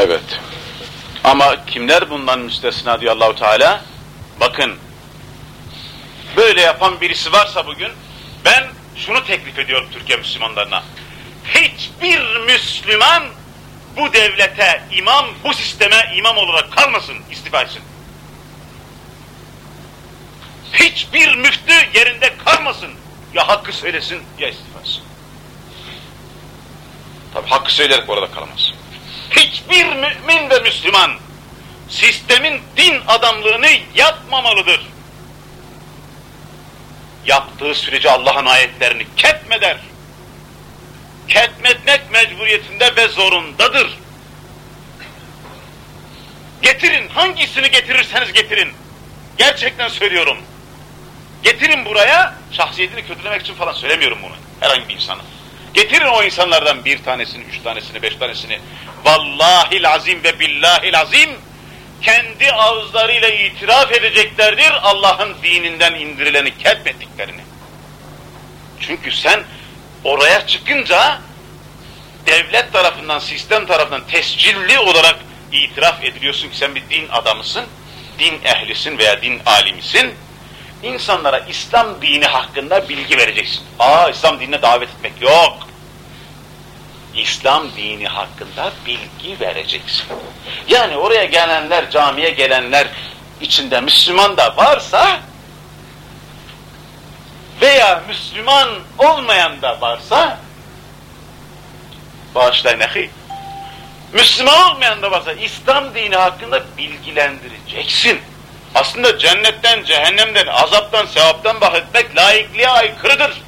Evet. Ama kimler bundan müstesna diyor Allahu Teala? Bakın. Böyle yapan birisi varsa bugün ben şunu teklif ediyorum Türkiye Müslümanlarına. Hiçbir Müslüman bu devlete imam, bu sisteme imam olarak kalmasın, istifa etsin. Hiçbir müftü yerinde kalmasın. Ya hakkı söylesin ya istifa etsin. Tabi hakkı söyleyerek orada kalamaz. Hiçbir mümin ve Müslüman sistemin din adamlığını yapmamalıdır. Yaptığı sürece Allah'ın ayetlerini ketmeder. Ketmetmek mecburiyetinde ve zorundadır. Getirin, hangisini getirirseniz getirin. Gerçekten söylüyorum. Getirin buraya, şahsiyetini kötülemek için falan söylemiyorum bunu. Herhangi bir insanı. Getirin o insanlardan bir tanesini, üç tanesini, beş tanesini. Vallahi azim ve billahi azim kendi ağızlarıyla itiraf edeceklerdir Allah'ın dininden indirileni ketmettiklerini. Çünkü sen oraya çıkınca devlet tarafından, sistem tarafından tescilli olarak itiraf ediliyorsun ki sen bir din adamısın, din ehlisin veya din alimisin. İnsanlara İslam dini hakkında bilgi vereceksin. Aa İslam dinine davet etmek yok. İslam dini hakkında bilgi vereceksin. Yani oraya gelenler, camiye gelenler içinde Müslüman da varsa veya Müslüman olmayan da varsa bağışlayın ahi Müslüman olmayan da varsa İslam dini hakkında bilgilendireceksin. Aslında cennetten, cehennemden, azaptan, sevaptan bahsetmek laikliğe aykırıdır.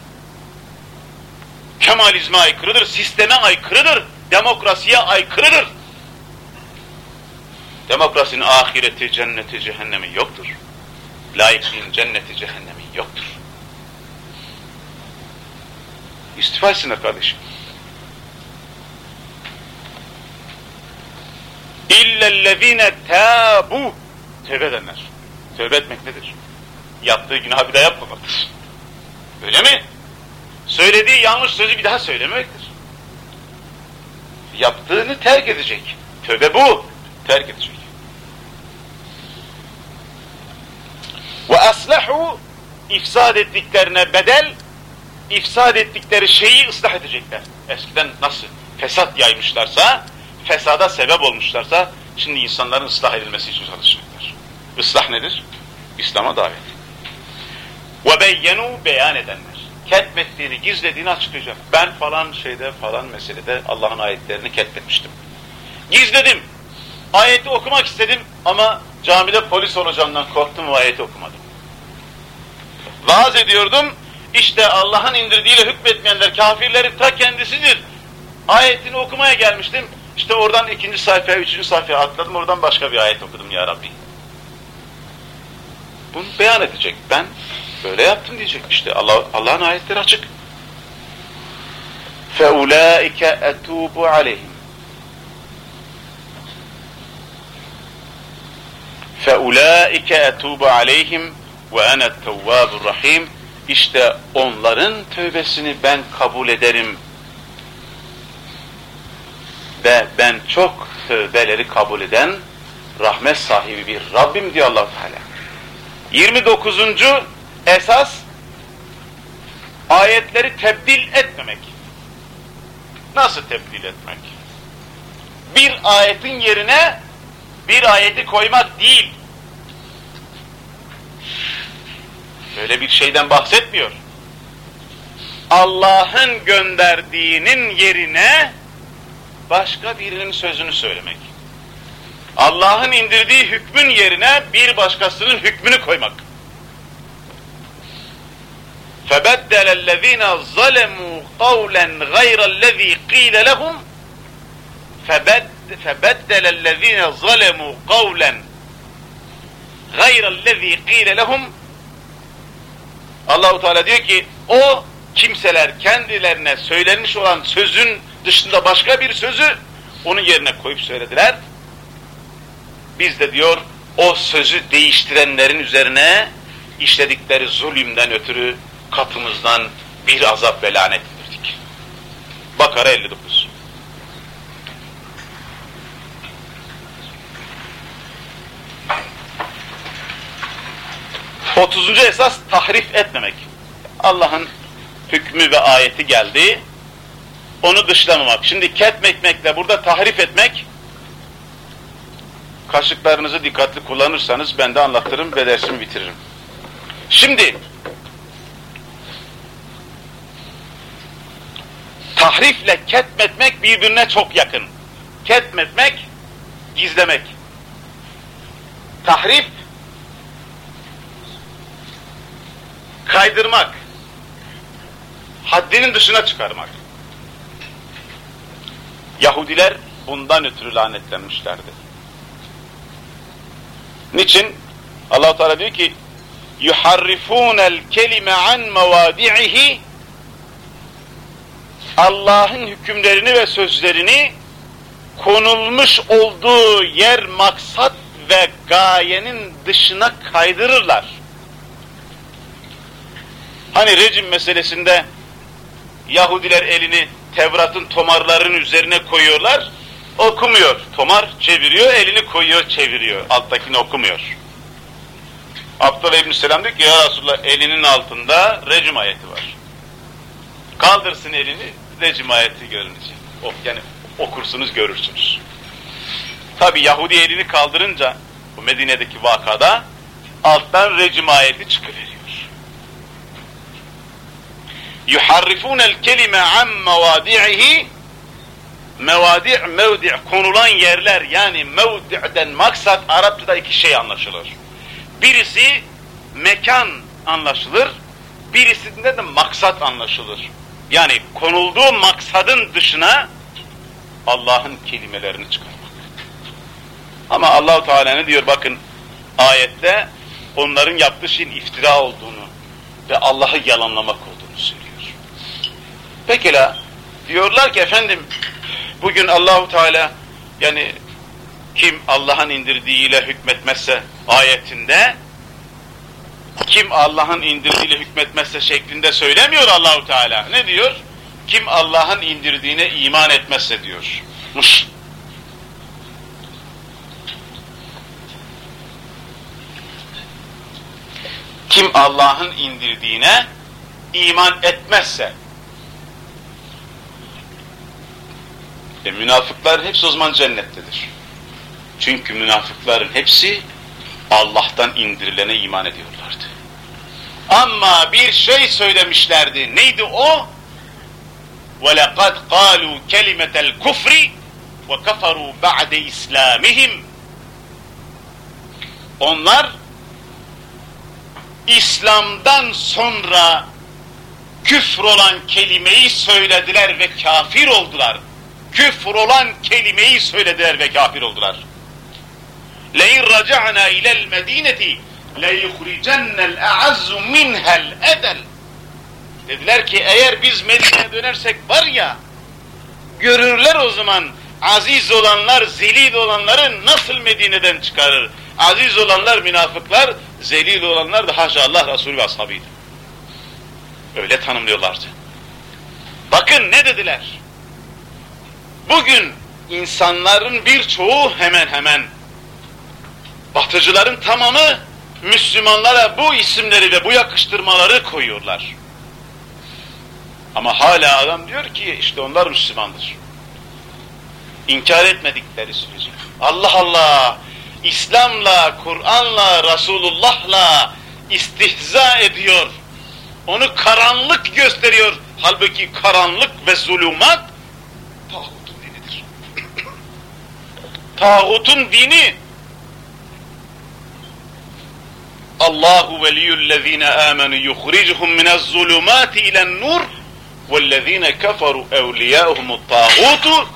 Kemalizme aykırıdır, sisteme aykırıdır, demokrasiye aykırıdır. Demokrasinin ahireti, cenneti, cehennemi yoktur. Laikliğin cenneti, cehennemi yoktur. İstifa etsinler kardeşim. İllellezine tabu tövbe edenler. Tövbe etmek nedir? Yaptığı günah bir daha yapmamaktır. Öyle mi? Söylediği yanlış sözü bir daha söylemektir. Yaptığını terk edecek. Tövbe bu. Terk edecek. Ve aslahu ifsad ettiklerine bedel ifsad ettikleri şeyi ıslah edecekler. Eskiden nasıl fesat yaymışlarsa, fesada sebep olmuşlarsa, şimdi insanların ıslah edilmesi için çalışacaklar. Islah nedir? İslam'a davet. Ve beyyenu beyan edenler. Ketmettiğini, gizlediğini açıklayacak. Ben falan şeyde falan meselede Allah'ın ayetlerini ketmetmiştim. Gizledim. Ayeti okumak istedim ama camide polis olacağımdan korktum ve ayeti okumadım. Vaaz ediyordum, işte Allah'ın indirdiğiyle hükmetmeyenler kafirlerin ta kendisidir. Ayetini okumaya gelmiştim. İşte oradan ikinci sayfaya, üçüncü sayfaya atladım. Oradan başka bir ayet okudum ya Rabbi. Bunu beyan edecek. Ben böyle yaptım diyecek. İşte Allah Allah'ın ayetleri açık. فَاُولَٰئِكَ اَتُوبُ عَلَيْهِمْ فَاُولَٰئِكَ اَتُوبُ عَلَيْهِمْ وَاَنَا التَّوَّابُ الرَّحِيمُ İşte onların tövbesini ben kabul ederim. Ve ben çok tövbeleri kabul eden rahmet sahibi bir Rabbim diyor allah Teala. 29. esas ayetleri tebdil etmemek. Nasıl tebdil etmek? Bir ayetin yerine bir ayeti koymak değil. Böyle bir şeyden bahsetmiyor. Allah'ın gönderdiğinin yerine başka birinin sözünü söylemek. Allah'ın indirdiği hükmün yerine bir başkasının hükmünü koymak. فَبَدَّلَ الَّذ۪ينَ ظَلَمُوا قَوْلًا غَيْرَ الَّذ۪ي قِيلَ لَهُمْ فَبَدَّلَ الَّذ۪ينَ ظَلَمُوا قَوْلًا غَيْرَ الَّذ۪ي قِيلَ لَهُمْ Allahu Teala diyor ki o kimseler kendilerine söylenmiş olan sözün dışında başka bir sözü onun yerine koyup söylediler. Biz de diyor o sözü değiştirenlerin üzerine işledikleri zulümden ötürü katımızdan bir azap ve lanet indirdik. Bakara 59 Otuzuncu esas tahrif etmemek. Allah'ın hükmü ve ayeti geldi. Onu dışlamamak. Şimdi ketmekmekle burada tahrif etmek kaşıklarınızı dikkatli kullanırsanız ben de anlatırım ve dersimi bitiririm. Şimdi tahrifle ketmetmek birbirine çok yakın. Ketmetmek, gizlemek. Tahrif, kaydırmak, haddinin dışına çıkarmak. Yahudiler bundan ötürü lanetlenmişlerdi. Niçin? Allah Teala diyor ki: "Yuharrifun el-kelime an mevadi'ihi" Allah'ın hükümlerini ve sözlerini konulmuş olduğu yer maksat ve gayenin dışına kaydırırlar. Hani rejim meselesinde Yahudiler elini Tevrat'ın tomarlarının üzerine koyuyorlar okumuyor. Tomar çeviriyor, elini koyuyor, çeviriyor. Alttakini okumuyor. Abdullah İbni Selam diyor ki ya Resulallah elinin altında recim ayeti var. Kaldırsın elini, recim ayeti görünecek. Oh, yani okursunuz, görürsünüz. Tabi Yahudi elini kaldırınca bu Medine'deki vakada alttan recim ayeti çıkıveriyor. يُحَرِّفُونَ الْكَلِمَ عَمْ مَوَادِعِهِ Mevadi' mevdi' konulan yerler yani mevdi'den maksat Arapçada iki şey anlaşılır. Birisi mekan anlaşılır, birisinde de maksat anlaşılır. Yani konulduğu maksadın dışına Allah'ın kelimelerini çıkarmak. Ama Allahu Teala ne diyor bakın ayette onların yaptığı şeyin iftira olduğunu ve Allah'ı yalanlamak olduğunu söylüyor. Pekala diyorlar ki efendim bugün Allahu Teala yani kim Allah'ın indirdiğiyle hükmetmezse ayetinde kim Allah'ın indirdiğiyle hükmetmezse şeklinde söylemiyor Allahu Teala. Ne diyor? Kim Allah'ın indirdiğine iman etmezse diyor. Kim Allah'ın indirdiğine iman etmezse e, münafıklar hepsi o zaman cennettedir. Çünkü münafıkların hepsi Allah'tan indirilene iman ediyorlardı. Ama bir şey söylemişlerdi. Neydi o? وَلَقَدْ قَالُوا كَلِمَةَ الْكُفْرِ وَكَفَرُوا بَعْدَ İslamihim. Onlar İslam'dan sonra küfür olan kelimeyi söylediler ve kafir oldular. Küfür olan kelimeyi söylediler ve kafir oldular. لَاِنْ رَجَعْنَا اِلَى الْمَد۪ينَةِ لَيُخْرِجَنَّ الْاَعَزُّ مِنْهَا الْاَدَلِ Dediler ki eğer biz Medine'ye dönersek var ya, görürler o zaman aziz olanlar, zelil olanları nasıl Medine'den çıkarır? Aziz olanlar münafıklar, zelil olanlar da haşa Allah Resulü ve ashabıydı. Öyle tanımlıyorlardı. Bakın ne dediler? Bugün insanların birçoğu hemen hemen batıcıların tamamı Müslümanlara bu isimleri ve bu yakıştırmaları koyuyorlar. Ama hala adam diyor ki işte onlar Müslümandır. İnkar etmedikleri sürece. Allah Allah! İslam'la, Kur'an'la, Resulullah'la istihza ediyor. Onu karanlık gösteriyor. Halbuki karanlık ve zulümat dinidir. Tağutun dini. Allahu veliyyullezine amenu yukhricuhum minez zulumati ilen nur vellezine keferu evliyâhumut tağutu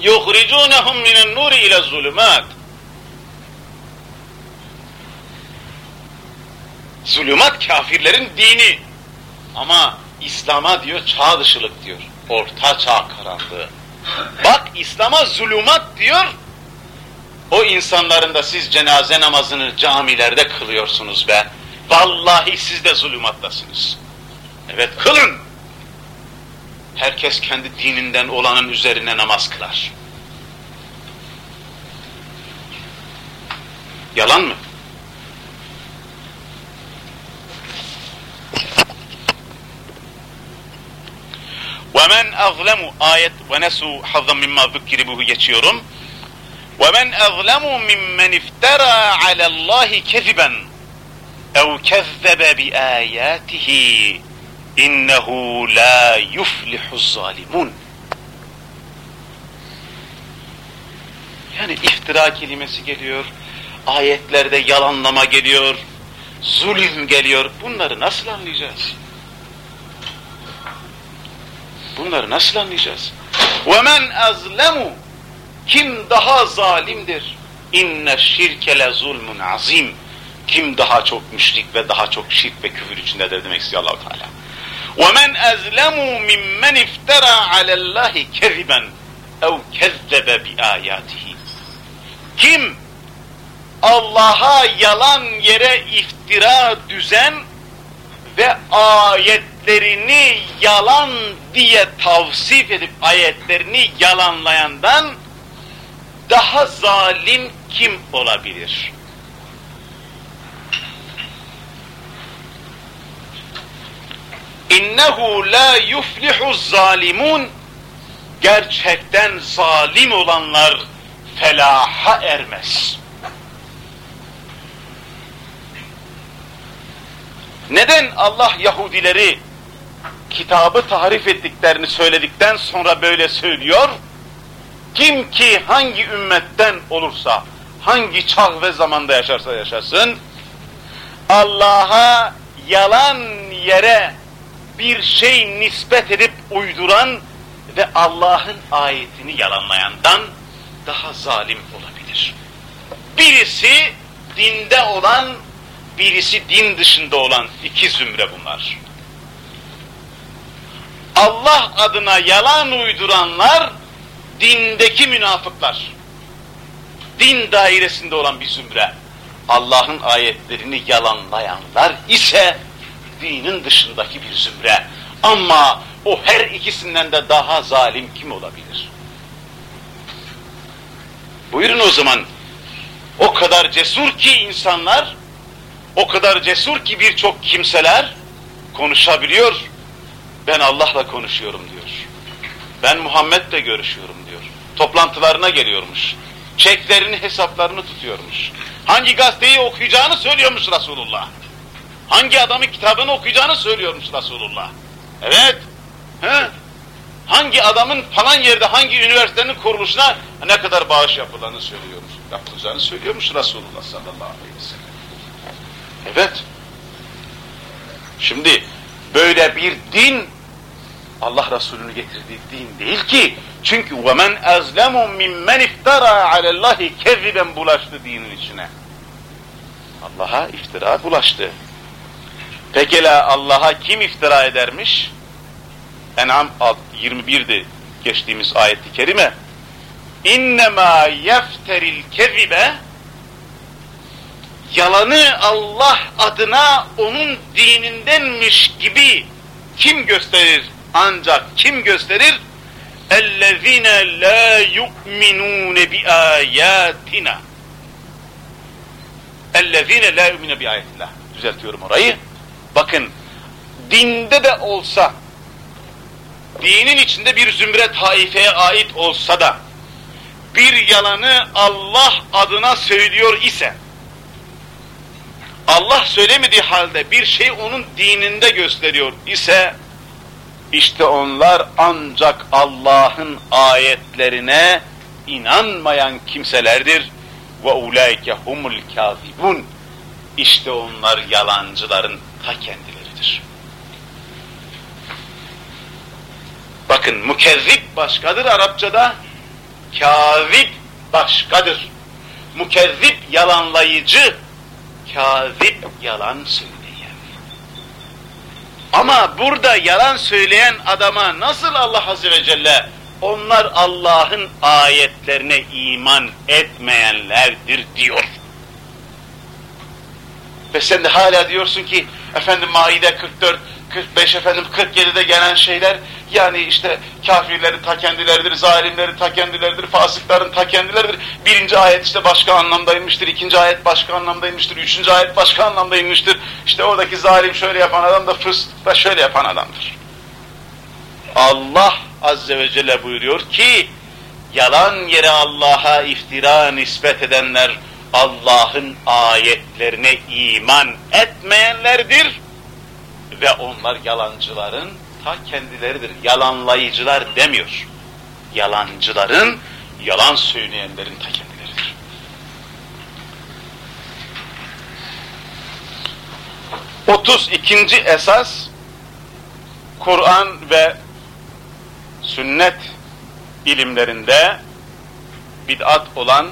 yuhricunahum minen nuri ile zulümat zulümat kafirlerin dini. Ama İslam'a diyor çağ dışılık diyor. Orta çağ karanlığı. Bak İslam'a zulümat diyor o insanların da siz cenaze namazını camilerde kılıyorsunuz be. Vallahi siz de zulümattasınız. Evet kılın. Herkes kendi dininden olanın üzerine namaz kılar. Yalan mı? وَمَنْ أَظْلَمُ ayet وَنَسُوا حَظًّا مِمَّا ذُكِّرِ geçiyorum. وَمَنْ أَظْلَمُ مِمَّنْ اِفْتَرَى عَلَى اللّٰهِ كَذِبًا اَوْ كَذَّبَ بِآيَاتِهِ اِنَّهُ لَا يُفْلِحُ الظَّالِمُونَ Yani iftira kelimesi geliyor, ayetlerde yalanlama geliyor, zulüm geliyor. Bunları nasıl anlayacağız? Bunları nasıl anlayacağız? وَمَنْ أَظْلَمُ Kim daha zalimdir? İnne şirke le zulmun azim. Kim daha çok müşrik ve daha çok şirk ve küfür içindedir demek istiyor allah Teala. وَمَنْ أَزْلَمُوا مِمَّنْ اِفْتَرَى عَلَى اللّٰهِ كَذِبًا اَوْ كَذَّبَ بِآيَاتِهِ Kim Allah'a yalan yere iftira düzen ve ayetlerini yalan diye tavsif edip ayetlerini yalanlayandan daha zalim kim olabilir? İnnehu la yuflihu zalimun gerçekten zalim olanlar felaha ermez. Neden Allah Yahudileri kitabı tahrif ettiklerini söyledikten sonra böyle söylüyor? Kim ki hangi ümmetten olursa, hangi çağ ve zamanda yaşarsa yaşasın, Allah'a yalan yere bir şey nispet edip uyduran ve Allah'ın ayetini yalanlayandan daha zalim olabilir. Birisi dinde olan, birisi din dışında olan iki zümre bunlar. Allah adına yalan uyduranlar dindeki münafıklar. Din dairesinde olan bir zümre. Allah'ın ayetlerini yalanlayanlar ise dinin dışındaki bir zümre. Ama o her ikisinden de daha zalim kim olabilir? Buyurun o zaman. O kadar cesur ki insanlar, o kadar cesur ki birçok kimseler konuşabiliyor. Ben Allah'la konuşuyorum diyor. Ben Muhammed'le görüşüyorum. Toplantılarına geliyormuş. Çeklerini, hesaplarını tutuyormuş. Hangi gazeteyi okuyacağını söylüyormuş Resulullah. Hangi adamın kitabını okuyacağını söylüyormuş Resulullah. Evet. He? Hangi adamın falan yerde hangi üniversitenin kuruluşuna ne kadar bağış yapıldığını söylüyormuş. Yapılacağını söylüyormuş Resulullah sallallahu aleyhi ve sellem. Evet. Şimdi böyle bir din Allah Resulü'nü getirdiği din değil ki. Çünkü وَمَنْ أَزْلَمُ مِمَّنْ اِفْتَرَى عَلَى اللّٰهِ كَذِبًا bulaştı dinin içine. Allah'a iftira bulaştı. Pekala Allah'a kim iftira edermiş? En'am 21'di geçtiğimiz ayeti kerime. İnnemâ yefteril kezibe yalanı Allah adına onun dinindenmiş gibi kim gösterir? Ancak kim gösterir? اَلَّذ۪ينَ لَا يُؤْمِنُونَ بِآيَاتِنَا اَلَّذ۪ينَ لَا يُؤْمِنُونَ بِآيَاتِنَا Düzeltiyorum orayı. Bakın, dinde de olsa, dinin içinde bir zümre taifeye ait olsa da, bir yalanı Allah adına söylüyor ise, Allah söylemediği halde bir şey onun dininde gösteriyor ise, işte onlar ancak Allah'ın ayetlerine inanmayan kimselerdir. Ve ulaike humul kazibun. İşte onlar yalancıların ta kendileridir. Bakın mükezzip başkadır Arapçada, kazip başkadır. Mükezzip yalanlayıcı, kazip yalan söyleyen. Ama burada yalan söyleyen adama nasıl Allah Azze ve Celle onlar Allah'ın ayetlerine iman etmeyenlerdir diyor. Ve sen de hala diyorsun ki efendim Maide 44, 45 efendim 47'de gelen şeyler yani işte kafirleri ta kendileridir, zalimleri ta kendileridir, fasıkların ta kendileridir. Birinci ayet işte başka anlamdaymıştır, ikinci ayet başka anlamdaymıştır, üçüncü ayet başka anlamdaymıştır. İşte oradaki zalim şöyle yapan adam da fıstık da şöyle yapan adamdır. Allah Azze ve Celle buyuruyor ki, yalan yere Allah'a iftira nispet edenler, Allah'ın ayetlerine iman etmeyenlerdir ve onlar yalancıların ta kendileridir. Yalanlayıcılar demiyor. Yalancıların, yalan söyleyenlerin ta kendileridir. Otuz ikinci esas, Kur'an ve sünnet ilimlerinde bid'at olan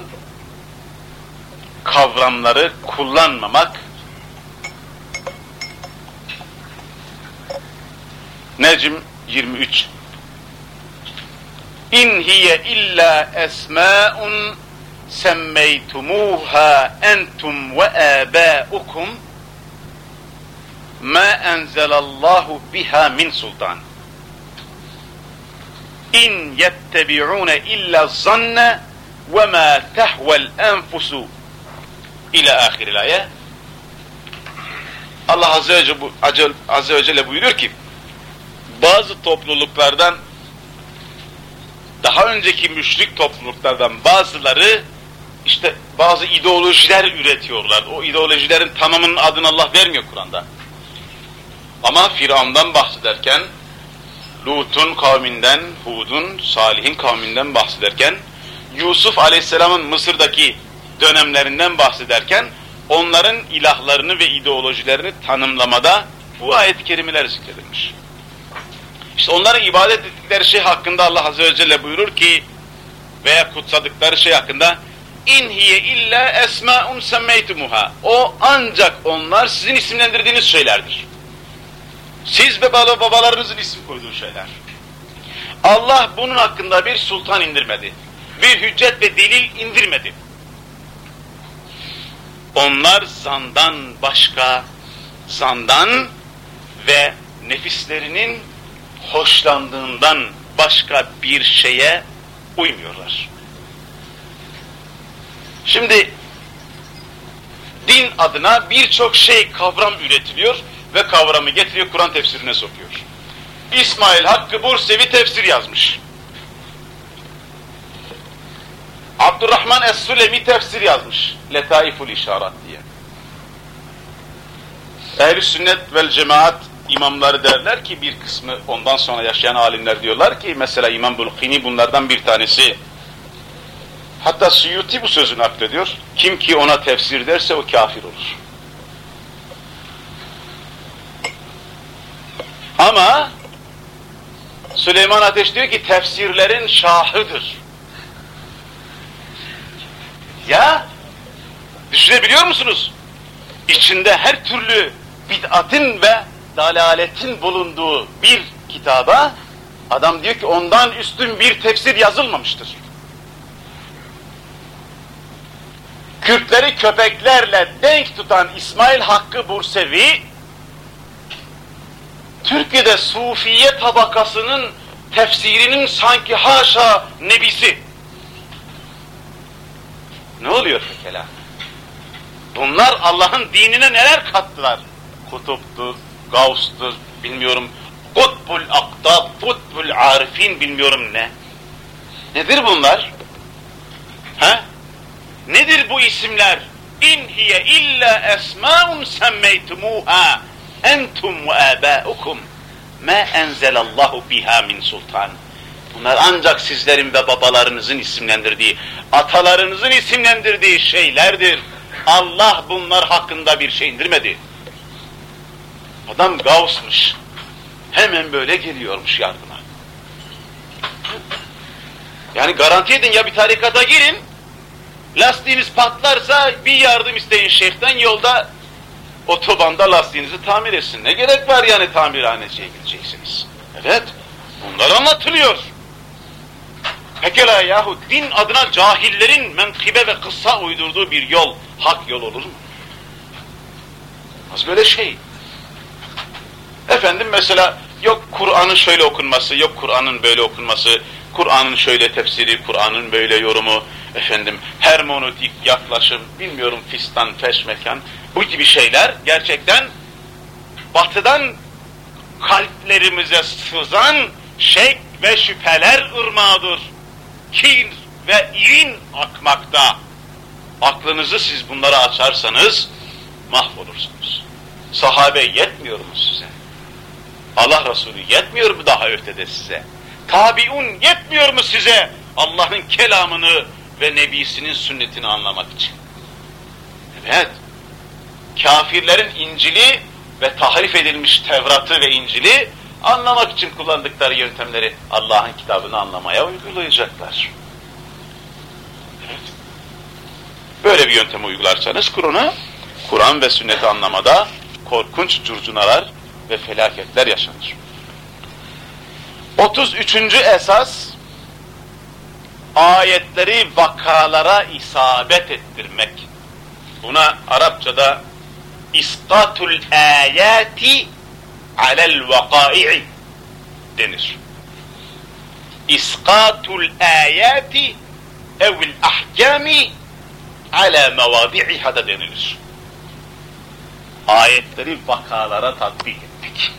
kavramları kullanmamak Necm 23 İn hiye illa esma'un semmeytumuha entum ve âbâukum. Ma enzelallahu biha min sultan in yettebi'une illa zanne ve ma tehvel enfusu. İla ahiril ayet. Allah Azze ve, Celle, Azze ve Celle buyuruyor ki bazı topluluklardan daha önceki müşrik topluluklardan bazıları işte bazı ideolojiler üretiyorlar. O ideolojilerin tamamının adını Allah vermiyor Kur'an'da. Ama Firavun'dan bahsederken, Lut'un kavminden, Hud'un, Salih'in kavminden bahsederken, Yusuf Aleyhisselam'ın Mısır'daki dönemlerinden bahsederken onların ilahlarını ve ideolojilerini tanımlamada bu ayet-i kerimeler zikredilmiş. İşte onların ibadet ettikleri şey hakkında Allah Azze ve Celle buyurur ki veya kutsadıkları şey hakkında in hiye illa esmaun semmeytumuha. O ancak onlar sizin isimlendirdiğiniz şeylerdir. Siz ve babalarınızın isim koyduğu şeyler. Allah bunun hakkında bir sultan indirmedi. Bir hüccet ve delil indirmedi. Onlar zandan başka, zandan ve nefislerinin hoşlandığından başka bir şeye uymuyorlar. Şimdi din adına birçok şey kavram üretiliyor ve kavramı getiriyor Kur'an tefsirine sokuyor. İsmail Hakkı Bursevi tefsir yazmış. Abdurrahman Es-Sülemi tefsir yazmış. Letaiful İşarat diye. Ehl-i sünnet vel cemaat imamları derler ki bir kısmı ondan sonra yaşayan alimler diyorlar ki mesela İmam Bulkini bunlardan bir tanesi hatta Suyuti bu sözünü naklediyor. Kim ki ona tefsir derse o kafir olur. Ama Süleyman Ateş diyor ki tefsirlerin şahıdır. Ya düşünebiliyor musunuz? İçinde her türlü bid'atin ve dalaletin bulunduğu bir kitaba adam diyor ki ondan üstün bir tefsir yazılmamıştır. Kürtleri köpeklerle denk tutan İsmail Hakkı Bursevi Türkiye'de Sufiye tabakasının tefsirinin sanki haşa nebisi. Ne oluyor pekala? Bunlar Allah'ın dinine neler kattılar? Kutuptur, Gavs'tur, bilmiyorum, Kutbul Aktab, Kutbul Arifin bilmiyorum ne. Nedir bunlar? Ha? Nedir bu isimler? İn hiye illa esmaun semmeytumuha entum ve âbâukum ma enzelallahu biha min sultan. Bunlar ancak sizlerin ve babalarınızın isimlendirdiği, atalarınızın isimlendirdiği şeylerdir. Allah bunlar hakkında bir şey indirmedi. Adam Gauss'muş. Hemen böyle geliyormuş yardıma. Yani garanti edin ya bir tarikata girin, lastiğiniz patlarsa bir yardım isteyin şeyhten yolda otobanda lastiğinizi tamir etsin. Ne gerek var yani tamirhaneciye gideceksiniz. Evet, bunlar anlatılıyor. Pekala yahu din adına cahillerin menkıbe ve kıssa uydurduğu bir yol, hak yol olur mu? Az böyle şey. Efendim mesela yok Kur'an'ın şöyle okunması, yok Kur'an'ın böyle okunması, Kur'an'ın şöyle tefsiri, Kur'an'ın böyle yorumu, efendim hermonotik yaklaşım, bilmiyorum fistan, feşmekan, bu gibi şeyler gerçekten batıdan kalplerimize sızan şek ve şüpheler ırmağıdır. Kin ve irin akmakta. Aklınızı siz bunlara açarsanız mahvolursunuz. Sahabe yetmiyor mu size? Allah Resulü yetmiyor mu daha ötede size? Tabiun yetmiyor mu size? Allah'ın kelamını ve Nebisinin sünnetini anlamak için. Evet, kafirlerin İncil'i ve tahrif edilmiş Tevrat'ı ve İncil'i anlamak için kullandıkları yöntemleri Allah'ın kitabını anlamaya uygulayacaklar. Evet. Böyle bir yöntemi uygularsanız Kur'an'ı, Kur'an ve sünneti anlamada korkunç curcunalar ve felaketler yaşanır. 33. esas ayetleri vakalara isabet ettirmek. Buna Arapçada iskatul ayati alel vakai'i denir. İskatul ayati evil ahkami ala mevadi'iha da denilir. Ayetleri vakalara tatbik etmek.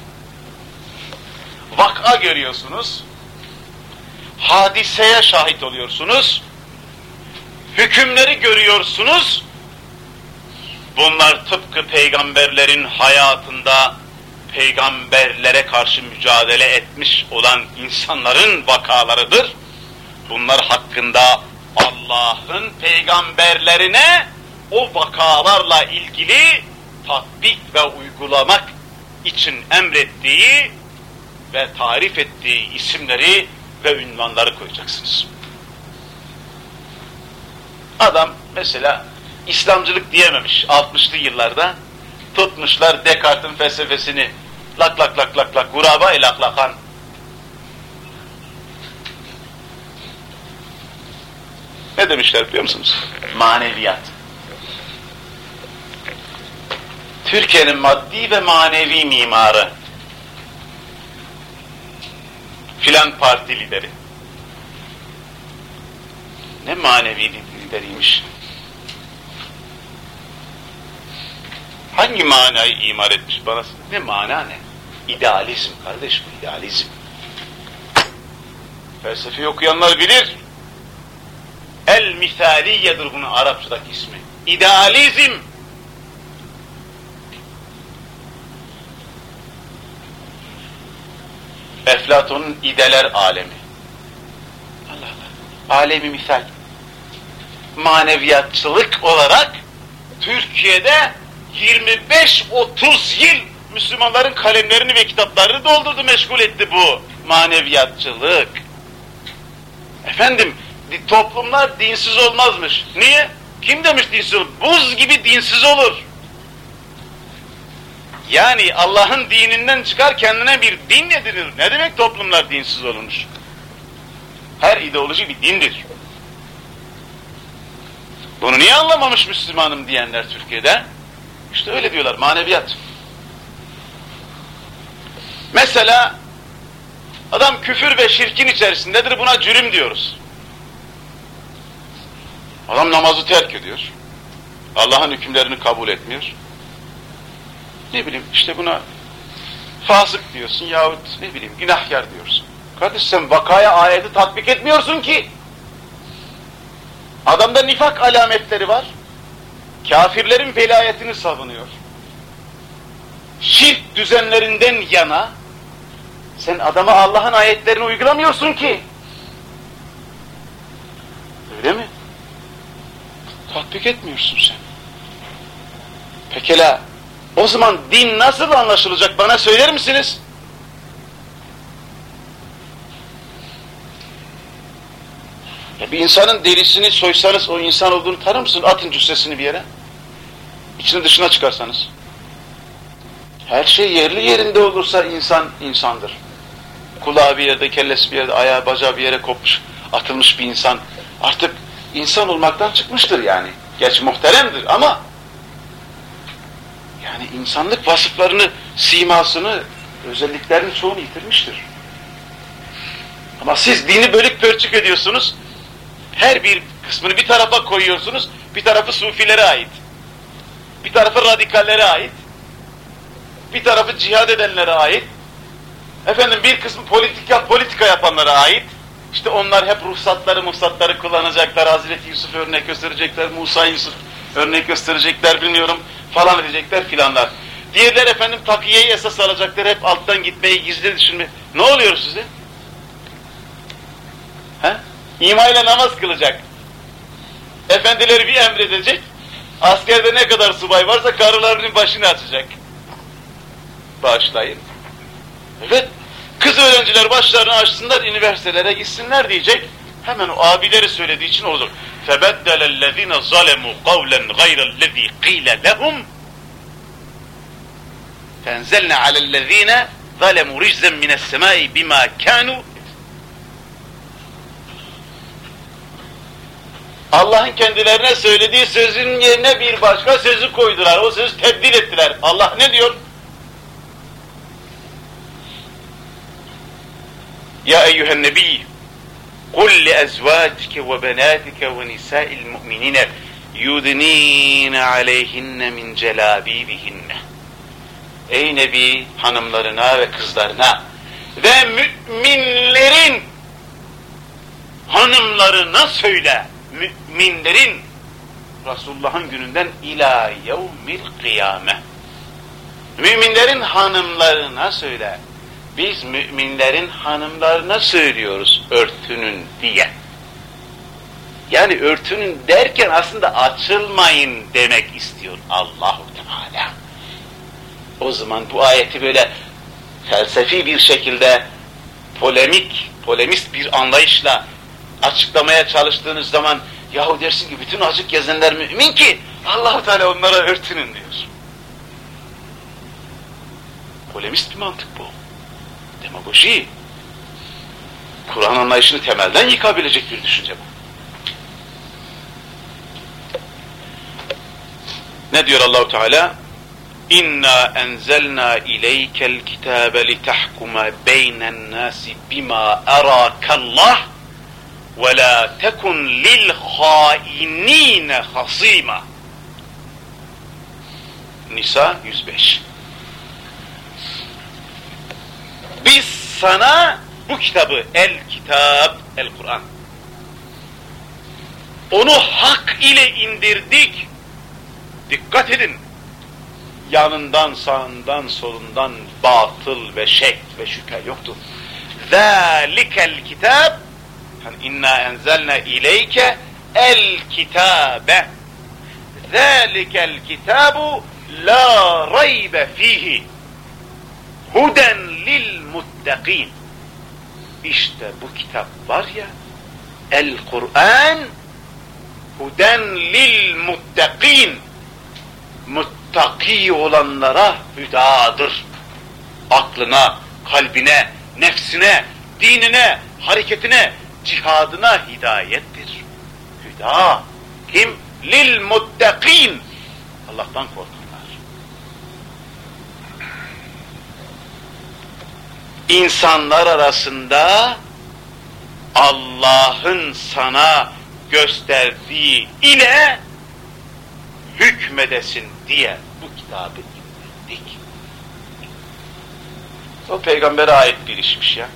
Vaka görüyorsunuz, hadiseye şahit oluyorsunuz, hükümleri görüyorsunuz, bunlar tıpkı peygamberlerin hayatında peygamberlere karşı mücadele etmiş olan insanların vakalarıdır. Bunlar hakkında Allah'ın peygamberlerine o vakalarla ilgili tatbik ve uygulamak için emrettiği ve tarif ettiği isimleri ve ünvanları koyacaksınız. Adam mesela İslamcılık diyememiş 60'lı yıllarda tutmuşlar Descartes'in felsefesini lak lak lak lak lak guraba ilaklakan ne demişler biliyor musunuz? Maneviyat. Türkiye'nin maddi ve manevi mimarı filan parti lideri. Ne manevi lideriymiş. Hangi manayı imar etmiş bana? Ne mana ne? İdealizm kardeş bu idealizm. Felsefe okuyanlar bilir. El misaliyedir bunun Arapçadaki ismi. İdealizm. Eflatun'un ideler alemi. Allah Allah. Alemi misal. Maneviyatçılık olarak Türkiye'de 25-30 yıl Müslümanların kalemlerini ve kitaplarını doldurdu, meşgul etti bu maneviyatçılık. Efendim, toplumlar dinsiz olmazmış. Niye? Kim demiş dinsiz olur? Buz gibi dinsiz olur. Yani Allah'ın dininden çıkar kendine bir din edinir. Ne demek toplumlar dinsiz olmuş? Her ideoloji bir dindir. Bunu niye anlamamış Müslümanım diyenler Türkiye'de? İşte öyle diyorlar maneviyat. Mesela adam küfür ve şirkin içerisindedir buna cürüm diyoruz. Adam namazı terk ediyor. Allah'ın hükümlerini kabul etmiyor. Ne bileyim işte buna fasık diyorsun yahut ne bileyim günahkar diyorsun. Kardeş sen vakaya ayeti tatbik etmiyorsun ki. Adamda nifak alametleri var. Kafirlerin velayetini savunuyor. Şirk düzenlerinden yana sen adama Allah'ın ayetlerini uygulamıyorsun ki. Öyle mi? Tatbik etmiyorsun sen. Pekala o zaman din nasıl anlaşılacak bana söyler misiniz? Ya bir insanın derisini soysanız o insan olduğunu tanır mısın? Atın cüssesini bir yere. İçini dışına çıkarsanız. Her şey yerli yerinde olursa insan insandır. Kulağı bir yerde, kellesi bir yerde, ayağı bacağı bir yere kopmuş, atılmış bir insan. Artık insan olmaktan çıkmıştır yani. Gerçi muhteremdir ama yani insanlık vasıflarını, simasını, özelliklerini çoğunu yitirmiştir. Ama siz dini bölük pörçük ediyorsunuz. Her bir kısmını bir tarafa koyuyorsunuz. Bir tarafı sufilere ait. Bir tarafı radikallere ait. Bir tarafı cihad edenlere ait. Efendim bir kısmı politika, politika yapanlara ait. İşte onlar hep ruhsatları, muhsatları kullanacaklar. Hazreti Yusuf örnek gösterecekler, Musa Yusuf örnek gösterecekler bilmiyorum falan edecekler filanlar. Diğerler efendim takiyeyi esas alacaklar, hep alttan gitmeyi, gizli düşünmeyi. Ne oluyor size? He? İmayla namaz kılacak. Efendileri bir emredecek, askerde ne kadar subay varsa karılarının başını açacak. Bağışlayın. Evet, kız öğrenciler başlarını açsınlar, üniversitelere gitsinler diyecek. Hemen o abileri söylediği için olur. فَبَدَّلَ الَّذ۪ينَ ظَلَمُوا قَوْلًا غَيْرَ الَّذ۪ي قِيلَ لَهُمْ فَاَنْزَلْنَا عَلَى الَّذ۪ينَ ظَلَمُوا رِجْزًا مِنَ السَّمَاءِ بِمَا كَانُوا Allah'ın kendilerine söylediği sözün yerine bir başka sözü koydular. O sözü tebdil ettiler. Allah ne diyor? Ya eyyühen nebi قل لأزواجك وبناتك ونساء المؤمنين يudنين عليهن min جلابيبهن Ey Nebi hanımlarına ve kızlarına ve müminlerin hanımlarına söyle müminlerin Resulullah'ın gününden ila yevmil kıyame müminlerin hanımlarına söyle biz müminlerin hanımlarına söylüyoruz örtünün diye. Yani örtünün derken aslında açılmayın demek istiyor Allahu Teala. O zaman bu ayeti böyle felsefi bir şekilde polemik, polemist bir anlayışla açıklamaya çalıştığınız zaman yahu dersin ki bütün açık gezenler mümin ki Allahu Teala onlara örtünün diyor. Polemist bir mantık bu demagoji, Kur'an anlayışını temelden yıkabilecek bir düşünce bu. Ne diyor Allahu Teala? İnna enzelna ileykel kitabe litahkuma beynen nasi bima arakallah ve la tekun lil hainine hasima. Nisa 105 Biz sana bu kitabı, el kitap, el Kur'an. Onu hak ile indirdik. Dikkat edin. Yanından, sağından, solundan batıl ve şek ve şüphe yoktur. Zalikel kitap hani inna enzelna ileyke el kitabe zalikel kitabu la raybe fihi huden lil muttakin. İşte bu kitap var ya, El Kur'an huden lil muttakin. Muttaki olanlara hüdadır. Aklına, kalbine, nefsine, dinine, hareketine, cihadına hidayettir. Hüda. Kim? Lil muttakin. Allah'tan korkan. İnsanlar arasında Allah'ın sana gösterdiği ile hükmedesin diye bu kitabı indirdik. O peygambere ait bir işmiş ya.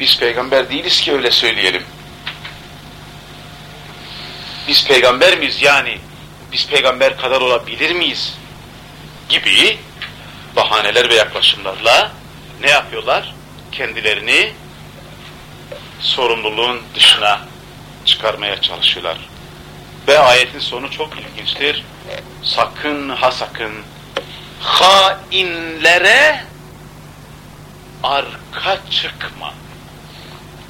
Biz peygamber değiliz ki öyle söyleyelim. Biz peygamber miyiz yani? Biz peygamber kadar olabilir miyiz? Gibi bahaneler ve yaklaşımlarla ne yapıyorlar? Kendilerini sorumluluğun dışına çıkarmaya çalışıyorlar. Ve ayetin sonu çok ilginçtir. Sakın ha sakın hainlere arka çıkma.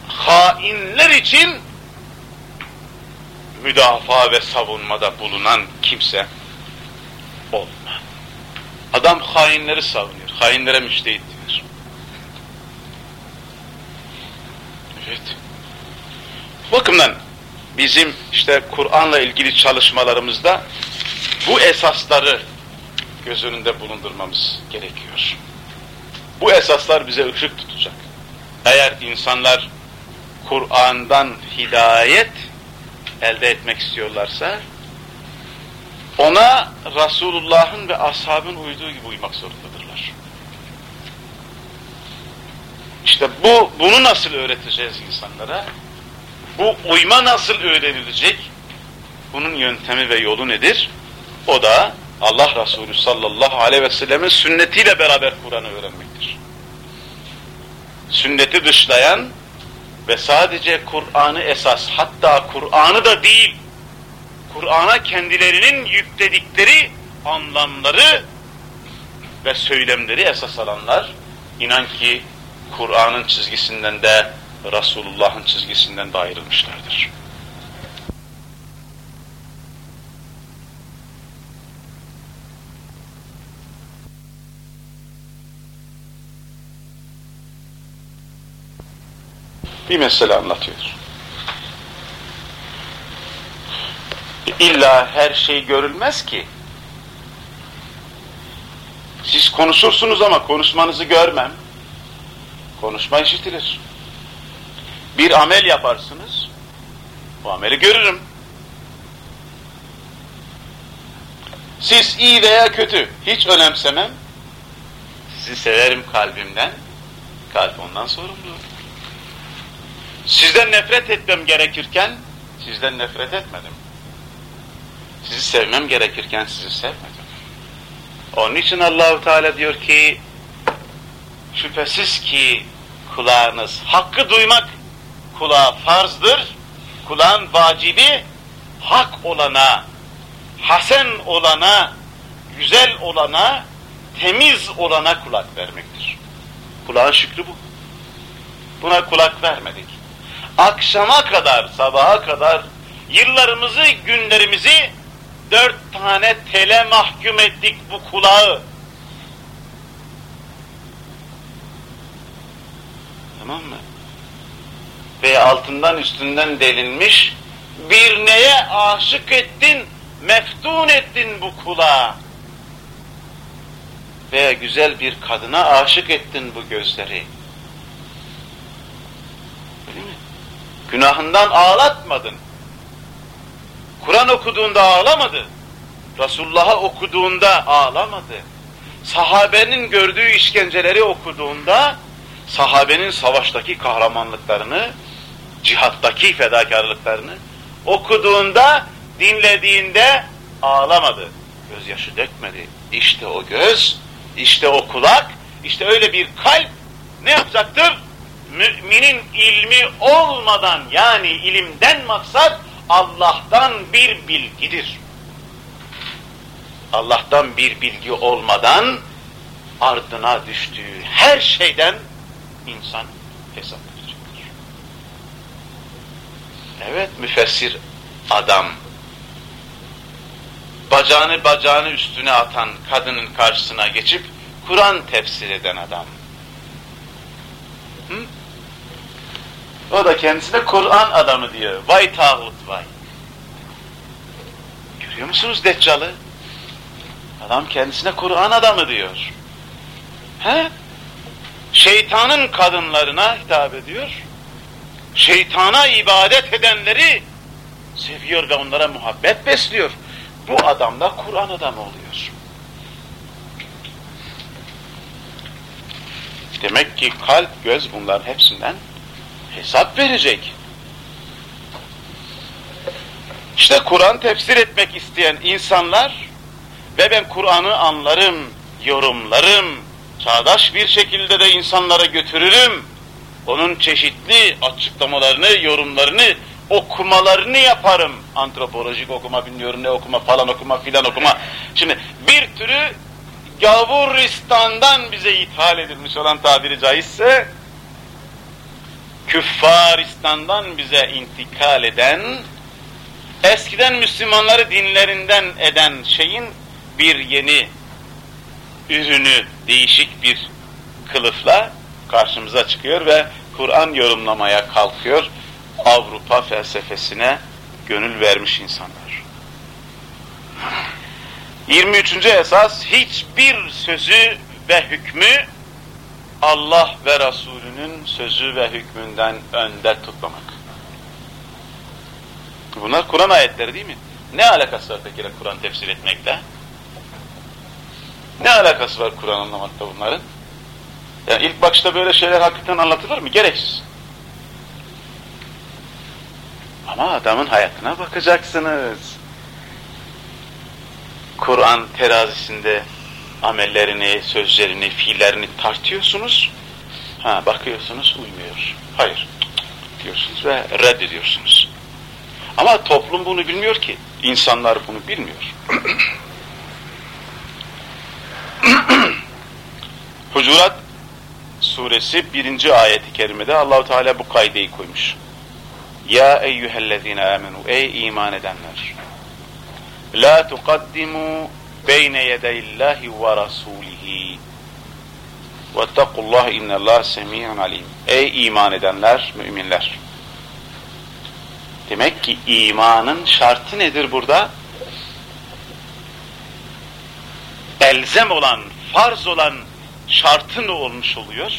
Hainler için müdafaa ve savunmada bulunan kimse olma. Adam hainleri savunuyor. Hainlere müştehit diyor. Evet. Bakımdan bizim işte Kur'an'la ilgili çalışmalarımızda bu esasları göz önünde bulundurmamız gerekiyor. Bu esaslar bize ışık tutacak. Eğer insanlar Kur'an'dan hidayet elde etmek istiyorlarsa ona Resulullah'ın ve ashabın uyduğu gibi uymak zorundadırlar. İşte bu bunu nasıl öğreteceğiz insanlara? Bu uyma nasıl öğrenilecek? Bunun yöntemi ve yolu nedir? O da Allah Resulü sallallahu aleyhi ve sellemin sünnetiyle beraber Kur'an'ı öğrenmektir. Sünneti dışlayan ve sadece Kur'an'ı esas, hatta Kur'an'ı da değil, Kur'an'a kendilerinin yükledikleri anlamları ve söylemleri esas alanlar, inan ki Kur'an'ın çizgisinden de Resulullah'ın çizgisinden de ayrılmışlardır. Bir mesele anlatıyor. İlla her şey görülmez ki. Siz konuşursunuz ama konuşmanızı görmem. Konuşma işitilir. Bir amel yaparsınız, o ameli görürüm. Siz iyi veya kötü, hiç önemsemem. Sizi severim kalbimden, kalp ondan sorumlu. Sizden nefret etmem gerekirken, sizden nefret etmedim. Sizi sevmem gerekirken sizi sevmedim. Onun için Allahu Teala diyor ki, şüphesiz ki kulağınız hakkı duymak kulağa farzdır. Kulağın vacibi hak olana, hasen olana, güzel olana, temiz olana kulak vermektir. Kulağın şükrü bu. Buna kulak vermedik. Akşama kadar, sabaha kadar yıllarımızı, günlerimizi dört tane tele mahkum ettik bu kulağı. Tamam mı? Ve altından üstünden delinmiş bir neye aşık ettin, meftun ettin bu kulağı. Veya güzel bir kadına aşık ettin bu gözleri. Öyle mi? Günahından ağlatmadın. Kur'an okuduğunda ağlamadı. Resulullah'a okuduğunda ağlamadı. Sahabenin gördüğü işkenceleri okuduğunda sahabenin savaştaki kahramanlıklarını, cihattaki fedakarlıklarını okuduğunda, dinlediğinde ağlamadı. Gözyaşı dökmedi. İşte o göz, işte o kulak, işte öyle bir kalp ne yapacaktır? Müminin ilmi olmadan yani ilimden maksat Allah'tan bir bilgidir. Allah'tan bir bilgi olmadan ardına düştüğü her şeyden insan hesap verecektir. Evet müfessir adam bacağını bacağını üstüne atan kadının karşısına geçip Kur'an tefsir eden adam. Hı? O da kendisine Kur'an adamı diyor. Vay tağut vay. Görüyor musunuz Deccal'ı? Adam kendisine Kur'an adamı diyor. He? Şeytanın kadınlarına hitap ediyor. Şeytana ibadet edenleri seviyor ve onlara muhabbet besliyor. Bu adam da Kur'an adamı oluyor. Demek ki kalp, göz bunların hepsinden hesap verecek. İşte Kur'an tefsir etmek isteyen insanlar ve ben Kur'an'ı anlarım, yorumlarım, çağdaş bir şekilde de insanlara götürürüm. Onun çeşitli açıklamalarını, yorumlarını, okumalarını yaparım. Antropolojik okuma bilmiyorum ne okuma falan okuma filan okuma. Şimdi bir türü Gavuristan'dan bize ithal edilmiş olan tabiri caizse Küffaristan'dan bize intikal eden eskiden Müslümanları dinlerinden eden şeyin bir yeni ürünü değişik bir kılıfla karşımıza çıkıyor ve Kur'an yorumlamaya kalkıyor. Avrupa felsefesine gönül vermiş insanlar. 23. esas hiçbir sözü ve hükmü Allah ve Resulünün sözü ve hükmünden önde tutmamak. Bunlar Kur'an ayetleri değil mi? Ne alakası var peki Kur'an tefsir etmekle? Ne alakası var Kur'an anlamakta bunların? Yani ilk başta böyle şeyler hakikaten anlatılır mı? Gereksiz. Ama adamın hayatına bakacaksınız. Kur'an terazisinde amellerini, sözlerini, fiillerini tartıyorsunuz. Ha bakıyorsunuz uymuyor. Hayır diyorsunuz ve reddediyorsunuz. Ama toplum bunu bilmiyor ki. İnsanlar bunu bilmiyor. Hucurat suresi birinci ayeti kerimede Allahu Teala bu kaydeyi koymuş. Ya eyyühellezine amenu ey iman edenler. La tuqaddimu beyne yedeyillahi ve rasulihi. Vettakullaha innallah semiyun alim. Ey iman edenler, müminler. Demek ki imanın şartı nedir burada? Elzem olan, farz olan şartı ne olmuş oluyor?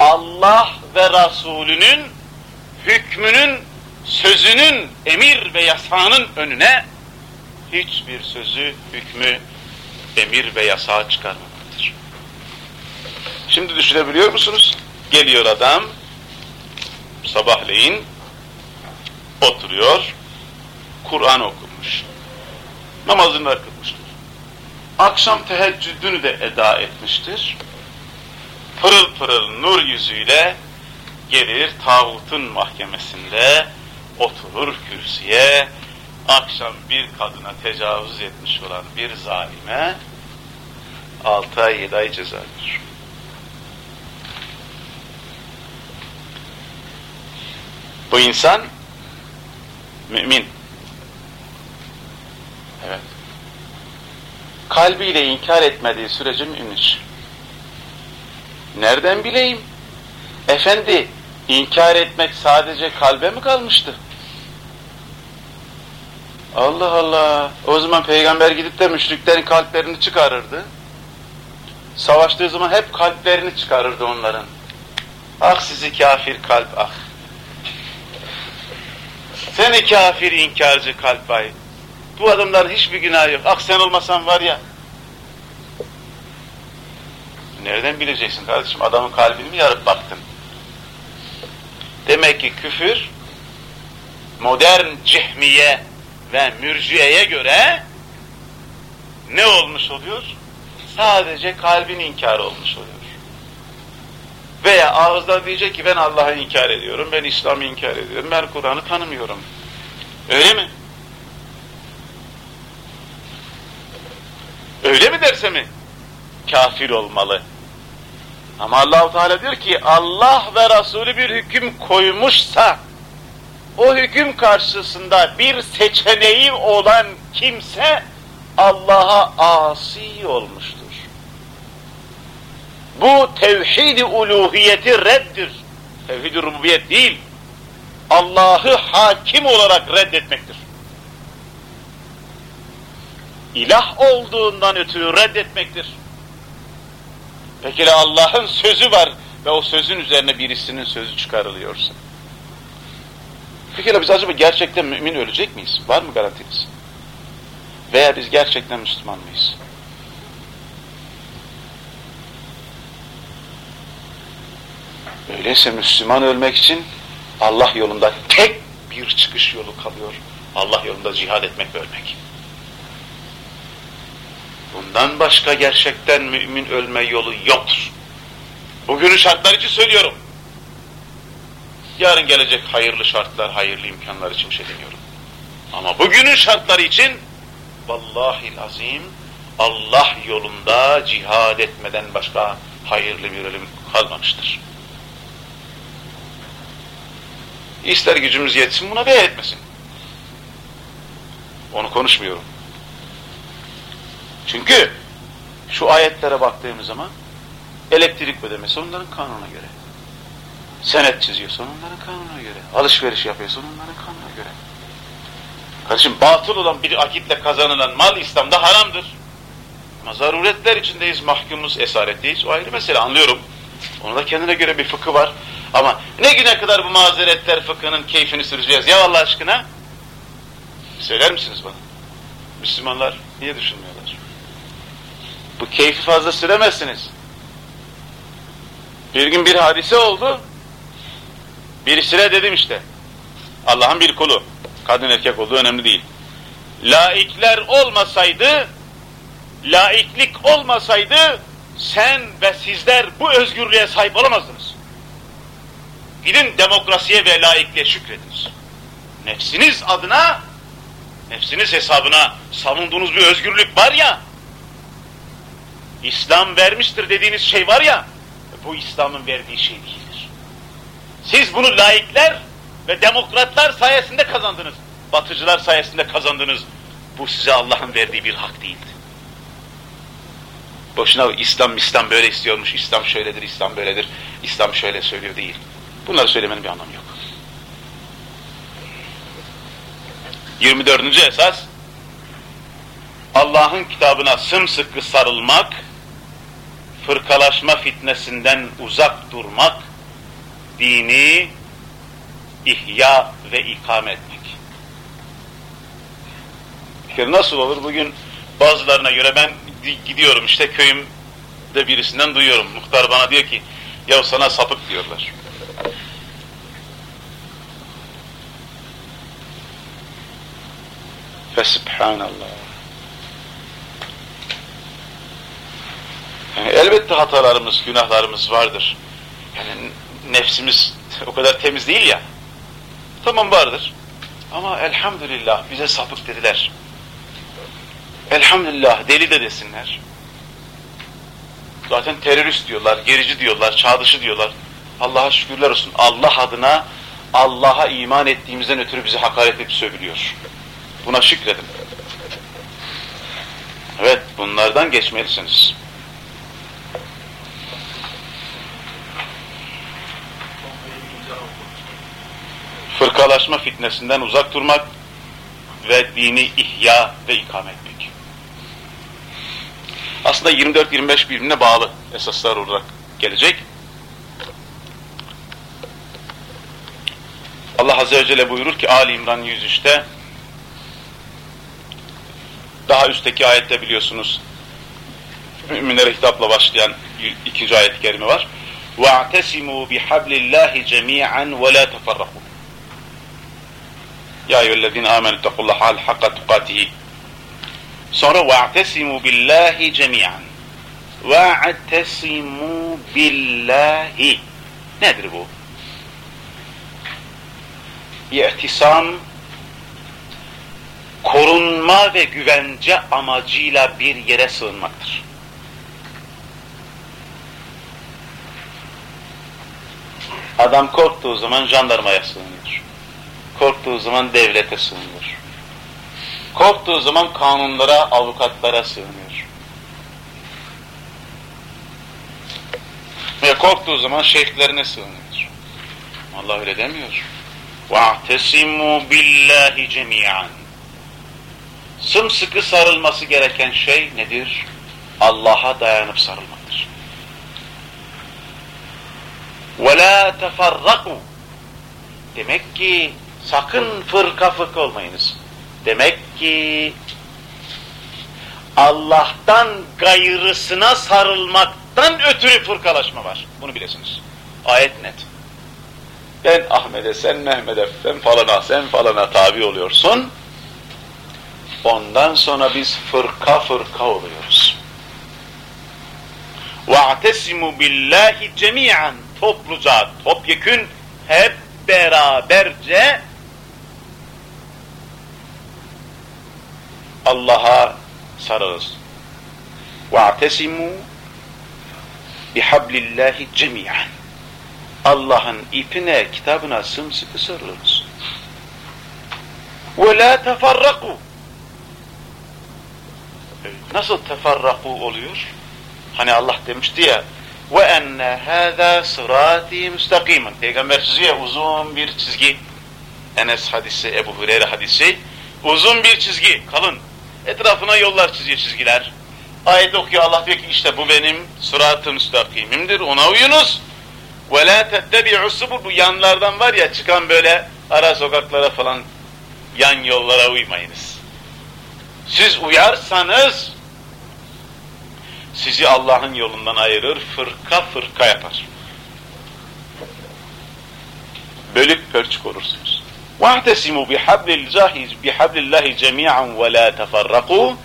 Allah ve Resulünün hükmünün, sözünün, emir ve yasağının önüne hiçbir sözü, hükmü, emir ve yasağı çıkarmamaktır. Şimdi düşünebiliyor musunuz? Geliyor adam, sabahleyin oturuyor, Kur'an okumuş, namazını da kılmıştır. Akşam teheccüdünü de eda etmiştir. Pırıl pırıl nur yüzüyle gelir tağutun mahkemesinde oturur kürsüye, akşam bir kadına tecavüz etmiş olan bir zalime altı ay yedi ay ceza verir. Bu insan mümin. Evet. Kalbiyle inkar etmediği sürece mümindir. Nereden bileyim? Efendi, inkar etmek sadece kalbe mi kalmıştı? Allah Allah! O zaman peygamber gidip de müşriklerin kalplerini çıkarırdı. Savaştığı zaman hep kalplerini çıkarırdı onların. Ah sizi kafir kalp ah! Seni kafir inkarcı kalp ay! Bu adamların hiçbir günahı yok. Ah sen olmasan var ya! Nereden bileceksin kardeşim? Adamın kalbini mi yarıp baktın? Demek ki küfür modern cehmiye ve mürciyeye göre ne olmuş oluyor? Sadece kalbin inkarı olmuş oluyor. Veya ağızdan diyecek ki ben Allah'ı inkar ediyorum, ben İslam'ı inkar ediyorum, ben Kur'an'ı tanımıyorum. Öyle mi? Öyle mi derse mi? Kafir olmalı. Ama Allahu Teala diyor ki Allah ve Resulü bir hüküm koymuşsa o hüküm karşısında bir seçeneği olan kimse Allah'a asi olmuştur. Bu tevhid-i uluhiyeti reddir. Tevhid-i rububiyet değil. Allah'ı hakim olarak reddetmektir. İlah olduğundan ötürü reddetmektir. Peki Allah'ın sözü var ve o sözün üzerine birisinin sözü çıkarılıyorsa. Peki biz acaba gerçekten mümin ölecek miyiz? Var mı garantiniz? Veya biz gerçekten Müslüman mıyız? Öyleyse Müslüman ölmek için Allah yolunda tek bir çıkış yolu kalıyor. Allah yolunda cihad etmek ve ölmek. Bundan başka gerçekten mümin ölme yolu yoktur. Bugünün şartları için söylüyorum. Yarın gelecek hayırlı şartlar, hayırlı imkanlar için bir şey demiyorum. Ama bugünün şartları için vallahi azim Allah yolunda cihad etmeden başka hayırlı bir ölüm kalmamıştır. İster gücümüz yetsin buna veya etmesin. Onu konuşmuyorum. Çünkü şu ayetlere baktığımız zaman elektrik ödemesi onların kanuna göre. Senet çiziyorsa onların kanuna göre. Alışveriş yapıyorsa onların kanuna göre. Kardeşim batıl olan bir akitle kazanılan mal İslam'da haramdır. Ama zaruretler içindeyiz, mahkumuz, esaretteyiz. O ayrı mesele anlıyorum. Onun da kendine göre bir fıkı var. Ama ne güne kadar bu mazeretler fıkhının keyfini süreceğiz ya Allah aşkına? Söyler misiniz bana? Müslümanlar niye düşünmüyorlar? Bu keyfi fazla süremezsiniz. Bir gün bir hadise oldu. Birisine dedim işte. Allah'ın bir kulu. Kadın erkek olduğu önemli değil. Laikler olmasaydı, laiklik olmasaydı sen ve sizler bu özgürlüğe sahip olamazdınız. Gidin demokrasiye ve laikliğe şükrediniz. Nefsiniz adına, nefsiniz hesabına savunduğunuz bir özgürlük var ya, İslam vermiştir dediğiniz şey var ya, bu İslam'ın verdiği şey değildir. Siz bunu laikler ve demokratlar sayesinde kazandınız. Batıcılar sayesinde kazandınız. Bu size Allah'ın verdiği bir hak değildi. Boşuna İslam, İslam böyle istiyormuş, İslam şöyledir, İslam böyledir, İslam şöyle söylüyor değil. Bunları söylemenin bir anlamı yok. 24. esas, Allah'ın kitabına sımsıkı sarılmak, fırkalaşma fitnesinden uzak durmak, dini ihya ve ikame etmek. Bir nasıl olur? Bugün bazılarına göre ben gidiyorum işte köyümde birisinden duyuyorum. Muhtar bana diyor ki ya sana sapık diyorlar. Fesubhanallah. Yani elbette hatalarımız, günahlarımız vardır. Yani nefsimiz o kadar temiz değil ya. Tamam vardır. Ama elhamdülillah bize sapık dediler. Elhamdülillah deli de desinler. Zaten terörist diyorlar, gerici diyorlar, çağ diyorlar. Allah'a şükürler olsun. Allah adına Allah'a iman ettiğimizden ötürü bizi hakaret edip sövülüyor. Buna şükredin. Evet, bunlardan geçmelisiniz. Fırkalaşma fitnesinden uzak durmak ve dini ihya ve ikame etmek. Aslında 24-25 birbirine bağlı esaslar olarak gelecek. Allah Azze ve Celle buyurur ki Ali İmran 103'te daha üstteki ayette biliyorsunuz müminlere hitapla başlayan ikinci ayet-i kerime var. وَاَعْتَسِمُوا بِحَبْلِ اللّٰهِ جَمِيعًا وَلَا تَفَرَّقُوا ya eyyühellezine amenü tekullaha hal hakka tukatihi. Sonra ve'tesimu billahi cemiyan. Ve'tesimu billahi. Nedir bu? İhtisam korunma ve güvence amacıyla bir yere sığınmaktır. Adam korktuğu zaman jandarmaya sığınıyor. Korktuğu zaman devlete sığınıyor. Korktuğu zaman kanunlara, avukatlara sığınıyor. Ve korktuğu zaman şeyhlerine sığınıyor. Allah öyle demiyor. وَاَعْتَسِمُوا بِاللّٰهِ جَمِيعًا Sımsıkı sarılması gereken şey nedir? Allah'a dayanıp sarılmaktır. وَلَا تَفَرَّقُوا Demek ki sakın fırka fırka olmayınız. Demek ki Allah'tan gayrısına sarılmaktan ötürü fırkalaşma var. Bunu bilesiniz. Ayet net. Ben Ahmet'e, sen Mehmet'e, sen falana, sen falana tabi oluyorsun. Ondan sonra biz fırka fırka oluyoruz. وَاَعْتَسِمُوا بِاللّٰهِ جَمِيعًا Topluca, topyekün, hep beraberce Allah'a sarılırız. وَاَعْتَسِمُوا بِحَبْلِ اللّٰهِ جَمِيعًا Allah'ın ipine, kitabına sımsıkı sarılırız. وَلَا تَفَرَّقُوا Nasıl teferraku oluyor? Hani Allah demişti ya ve enne hâzâ sırâtî müstakîmen. Peygamber çiziyor uzun bir çizgi. Enes hadisi, Ebu Hureyre hadisi. Uzun bir çizgi, kalın. Etrafına yollar çiziyor çizgiler. Ayet okuyor Allah diyor ki işte bu benim sıratım müstakimimdir ona uyunuz. Ve la tettebi'u subul bu yanlardan var ya çıkan böyle ara sokaklara falan yan yollara uymayınız. Siz uyarsanız sizi Allah'ın yolundan ayırır, fırka fırka yapar. Bölük pörçük olursunuz. وَاَعْتَسِمُوا بِحَبْلِ اللّٰهِ جَمِيعًا وَلَا تَفَرَّقُوا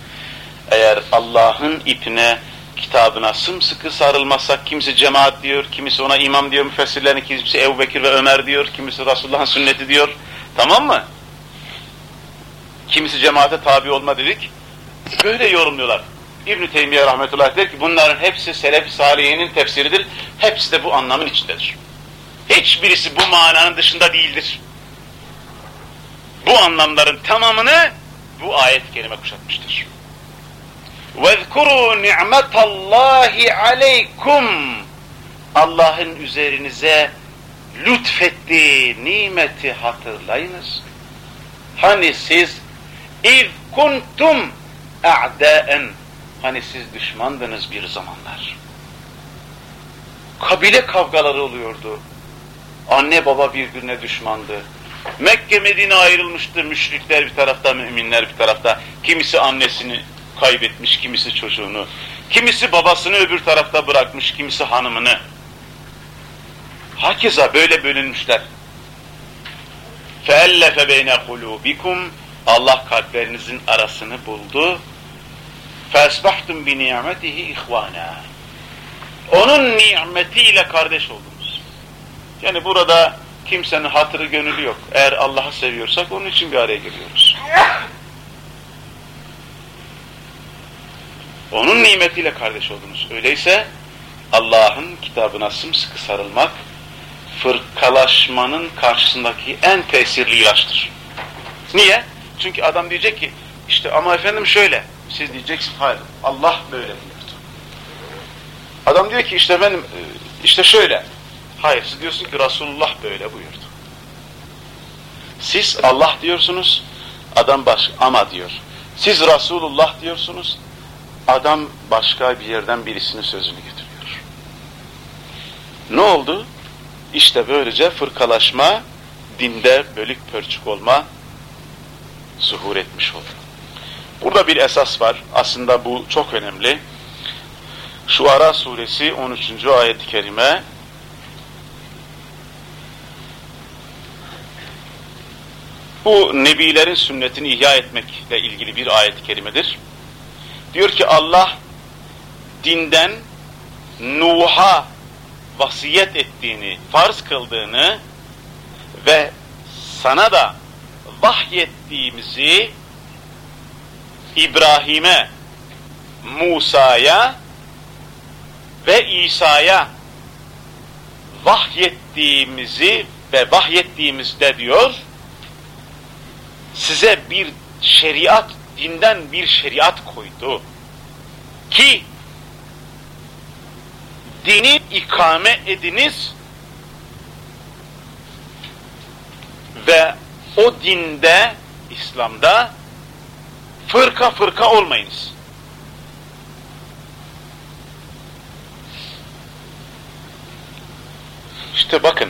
Eğer Allah'ın ipine, kitabına sımsıkı sarılmazsak, kimisi cemaat diyor, kimisi ona imam diyor, müfessirlerin kimisi Ebu Bekir ve Ömer diyor, kimisi Resulullah'ın sünneti diyor. Tamam mı? Kimisi cemaate tabi olma dedik. Böyle yorumluyorlar. İbn-i Teymiye rahmetullah der ki bunların hepsi Selef-i Salihinin tefsiridir. Hepsi de bu anlamın içindedir. Hiçbirisi bu mananın dışında değildir. Bu anlamların tamamını bu ayet-i kerime kuşatmıştır. وَذْكُرُوا نِعْمَةَ اللّٰهِ عَلَيْكُمْ Allah'ın üzerinize lütfettiği nimeti hatırlayınız. Hani siz اِذْ kuntum اَعْدَاءً Hani siz düşmandınız bir zamanlar. Kabile kavgaları oluyordu. Anne baba birbirine düşmandı. Mekke Medine ayrılmıştı. Müşrikler bir tarafta, müminler bir tarafta. Kimisi annesini kaybetmiş, kimisi çocuğunu. Kimisi babasını öbür tarafta bırakmış, kimisi hanımını. Hakeza böyle bölünmüşler. فَاَلَّفَ بَيْنَ قُلُوبِكُمْ Allah kalplerinizin arasını buldu. فَاَسْبَحْتُمْ بِنِعْمَتِهِ اِخْوَانًا Onun nimetiyle kardeş oldunuz. Yani burada kimsenin hatırı gönülü yok. Eğer Allah'ı seviyorsak onun için bir araya geliyoruz. Onun nimetiyle kardeş oldunuz. Öyleyse Allah'ın kitabına sımsıkı sarılmak, fırkalaşmanın karşısındaki en tesirli ilaçtır. Niye? Çünkü adam diyecek ki, işte ama efendim şöyle, siz diyeceksiniz, hayır, Allah böyle buyurdu. Adam diyor ki, işte benim, e, işte şöyle, hayır, siz diyorsunuz ki Resulullah böyle buyurdu. Siz Allah diyorsunuz, adam baş, ama diyor. Siz Resulullah diyorsunuz, adam başka bir yerden birisinin sözünü getiriyor. Ne oldu? İşte böylece fırkalaşma, dinde bölük pörçük olma zuhur etmiş oldu. Burada bir esas var. Aslında bu çok önemli. Şuara suresi 13. ayet-i kerime bu nebilerin sünnetini ihya etmekle ilgili bir ayet-i kerimedir. Diyor ki Allah dinden Nuh'a vasiyet ettiğini, farz kıldığını ve sana da vahyettiğimizi İbrahim'e, Musa'ya ve İsa'ya vahyettiğimizi ve vahyettiğimizde diyor size bir şeriat, dinden bir şeriat koydu. Ki dini ikame ediniz ve o dinde, İslam'da fırka fırka olmayınız. İşte bakın,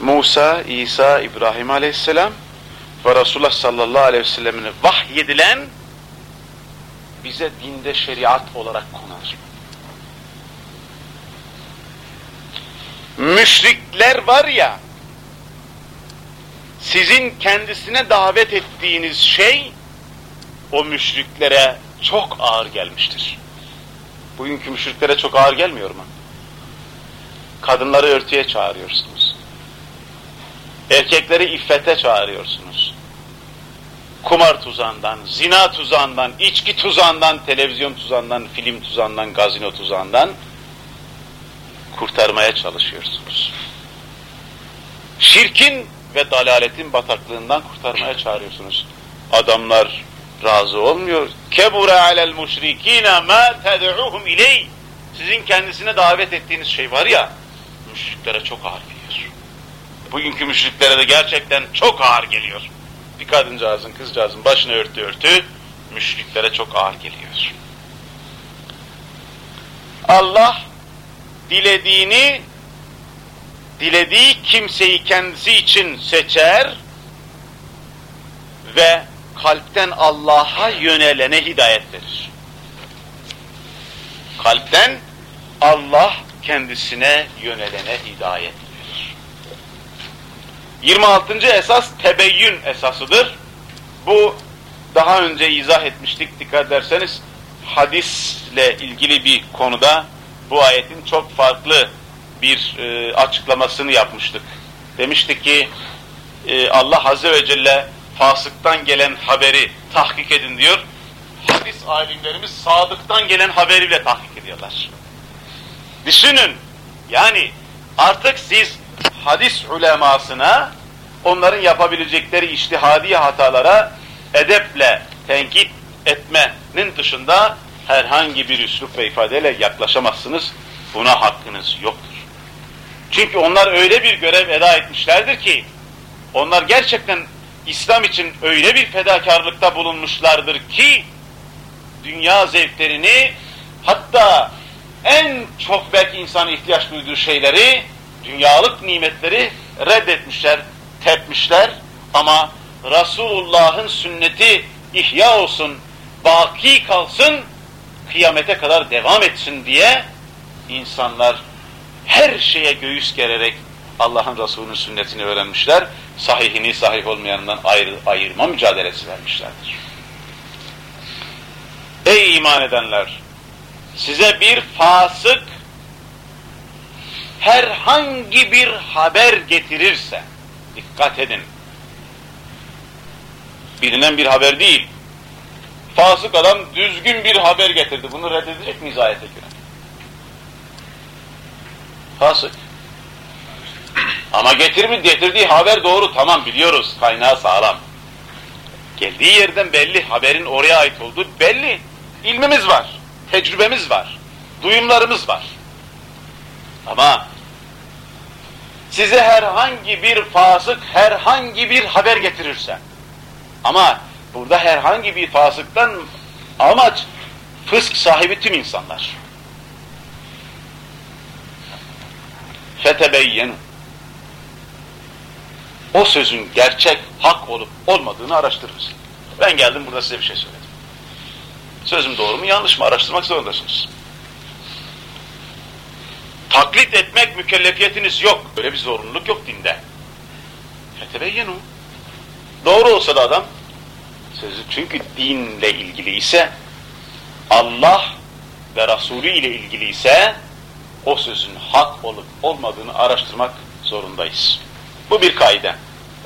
Musa, İsa, İbrahim aleyhisselam ve Resulullah sallallahu aleyhi ve sellem'ine vahyedilen bize dinde şeriat olarak konar. Müşrikler var ya, sizin kendisine davet ettiğiniz şey, o müşriklere çok ağır gelmiştir. Bugünkü müşriklere çok ağır gelmiyor mu? Kadınları örtüye çağırıyorsunuz. Erkekleri iffete çağırıyorsunuz. Kumar tuzağından, zina tuzağından, içki tuzağından, televizyon tuzağından, film tuzağından, gazino tuzağından kurtarmaya çalışıyorsunuz. Şirkin ve dalaletin bataklığından kurtarmaya çağırıyorsunuz. Adamlar razı olmuyor. Kebura alel müşrikine ma ted'uhum iley. Sizin kendisine davet ettiğiniz şey var ya, müşriklere çok ağır geliyor. Bugünkü müşriklere de gerçekten çok ağır geliyor. Bir kadıncağızın, kızcağızın başını örtü örtü, müşriklere çok ağır geliyor. Allah dilediğini dilediği kimseyi kendisi için seçer ve kalpten Allah'a yönelene hidayet verir. Kalpten Allah kendisine yönelene hidayet. 26. esas tebeyyün esasıdır. Bu daha önce izah etmiştik dikkat ederseniz hadisle ilgili bir konuda bu ayetin çok farklı bir e, açıklamasını yapmıştık. Demiştik ki e, Allah Azze ve Celle fasıktan gelen haberi tahkik edin diyor. Hadis alimlerimiz sadıktan gelen haberiyle tahkik ediyorlar. Düşünün yani artık siz hadis ulemasına onların yapabilecekleri iştihadi hatalara edeple tenkit etmenin dışında herhangi bir üslup ve ifadeyle yaklaşamazsınız. Buna hakkınız yoktur. Çünkü onlar öyle bir görev eda etmişlerdir ki onlar gerçekten İslam için öyle bir fedakarlıkta bulunmuşlardır ki dünya zevklerini hatta en çok belki insan ihtiyaç duyduğu şeyleri, dünyalık nimetleri reddetmişler, tepmişler ama Resulullah'ın sünneti ihya olsun, baki kalsın, kıyamete kadar devam etsin diye insanlar her şeye göğüs gererek Allah'ın Resulü'nün sünnetini öğrenmişler, sahihini sahih olmayanından ayrı, ayırma mücadelesi vermişlerdir. Ey iman edenler! Size bir fasık herhangi bir haber getirirse, dikkat edin, bilinen bir haber değil, fasık adam düzgün bir haber getirdi, bunu reddedecek miyiz ayete göre? Fasık. Ama getirmiş, getirdiği haber doğru, tamam biliyoruz, kaynağı sağlam. Geldiği yerden belli, haberin oraya ait olduğu belli. İlmimiz var, tecrübemiz var, duyumlarımız var. Ama size herhangi bir fasık, herhangi bir haber getirirse, ama burada herhangi bir fasıktan amaç fısk sahibi tüm insanlar. Fetebeyyenu o sözün gerçek, hak olup olmadığını araştırırız. Ben geldim burada size bir şey söyledim. Sözüm doğru mu yanlış mı araştırmak zorundasınız. Taklit etmek mükellefiyetiniz yok. Böyle bir zorunluluk yok dinde. Fetebeyyenu. Doğru olsa da adam sözü çünkü dinle ilgili ise Allah ve Resulü ile ilgili ise o sözün hak olup olmadığını araştırmak zorundayız. Bu bir kaide.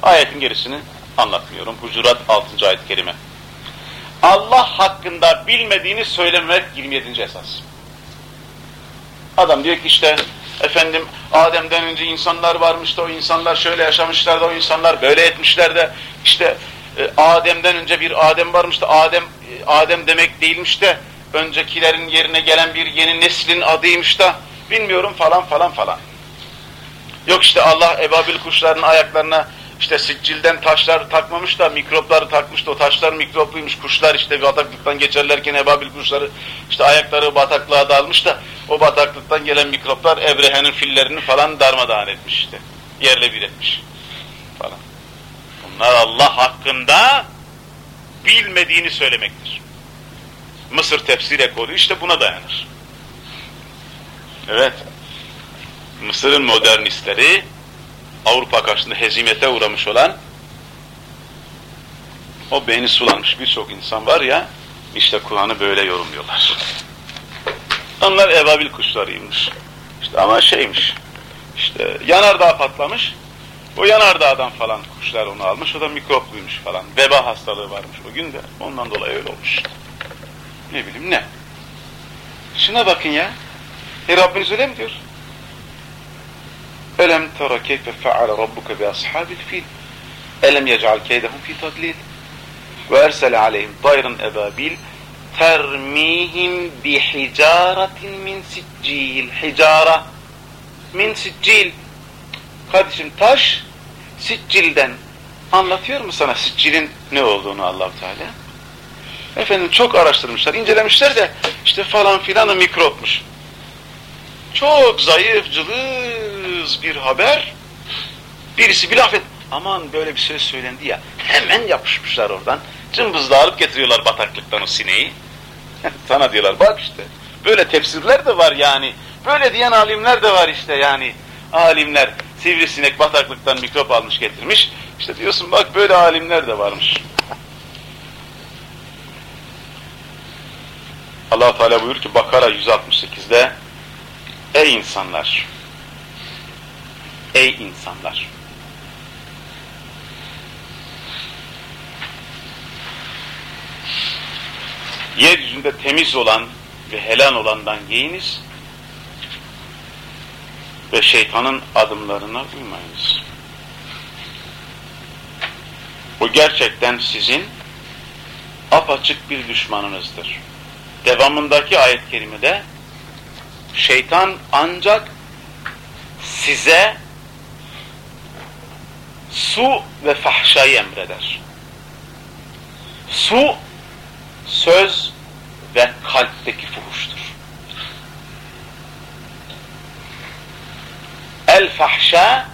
Ayetin gerisini anlatmıyorum. Hucurat 6. ayet-i kerime. Allah hakkında bilmediğini söylemek 27. esas. Adam diyor ki işte efendim Adem'den önce insanlar varmış da o insanlar şöyle yaşamışlar da o insanlar böyle etmişler de işte e, Adem'den önce bir Adem varmış da Adem e, Adem demek değilmiş de öncekilerin yerine gelen bir yeni neslin adıymış da bilmiyorum falan falan falan. Yok işte Allah ebabil kuşların ayaklarına işte siccilden taşlar takmamış da mikropları takmış da o taşlar mikropluymuş. Kuşlar işte bataklıktan geçerlerken ebabil kuşları işte ayakları bataklığa dalmış da o bataklıktan gelen mikroplar Ebrehe'nin fillerini falan darmadağın etmiş işte. Yerle bir etmiş falan. Bunlar Allah hakkında bilmediğini söylemektir. Mısır tefsir ekolü işte buna dayanır. Evet. Mısır'ın modernistleri Avrupa karşısında hezimete uğramış olan o beyni sulanmış birçok insan var ya işte Kur'an'ı böyle yorumluyorlar. Onlar ebabil kuşlarıymış. İşte ama şeymiş. İşte yanardağ patlamış. O yanardağdan falan kuşlar onu almış. O da mikropluymuş falan. Veba hastalığı varmış o gün de. Ondan dolayı öyle olmuş. Ne bileyim ne. Şuna bakın ya. E Rabbiniz öyle mi diyor? Elem tera keyfe feale rabbuke bi ashabil fil. Elem yec'al keydehum fi tadlil. Ve ersele aleyhim dayran ebabil termihim bi hicaretin min siccil. Hicara min siccil. Kardeşim taş siccilden anlatıyor mu sana siccilin ne olduğunu allah Teala? Efendim çok araştırmışlar, incelemişler de işte falan filanı mikropmuş. Çok zayıf, cılız bir haber. Birisi bir laf et. Aman böyle bir söz söylendi ya. Hemen yapışmışlar oradan. Cımbızla alıp getiriyorlar bataklıktan o sineği. Sana diyorlar bak işte. Böyle tefsirler de var yani. Böyle diyen alimler de var işte yani. Alimler sivrisinek bataklıktan mikrop almış getirmiş. İşte diyorsun bak böyle alimler de varmış. allah Teala buyur ki Bakara 168'de Ey insanlar! Ey insanlar! Yeryüzünde temiz olan ve helal olandan yiyiniz ve şeytanın adımlarına uymayınız. Bu gerçekten sizin apaçık bir düşmanınızdır. Devamındaki ayet-i kerimede şeytan ancak size su ve fahşayı emreder. Su, söz ve kalpteki fuhuştur. El fahşa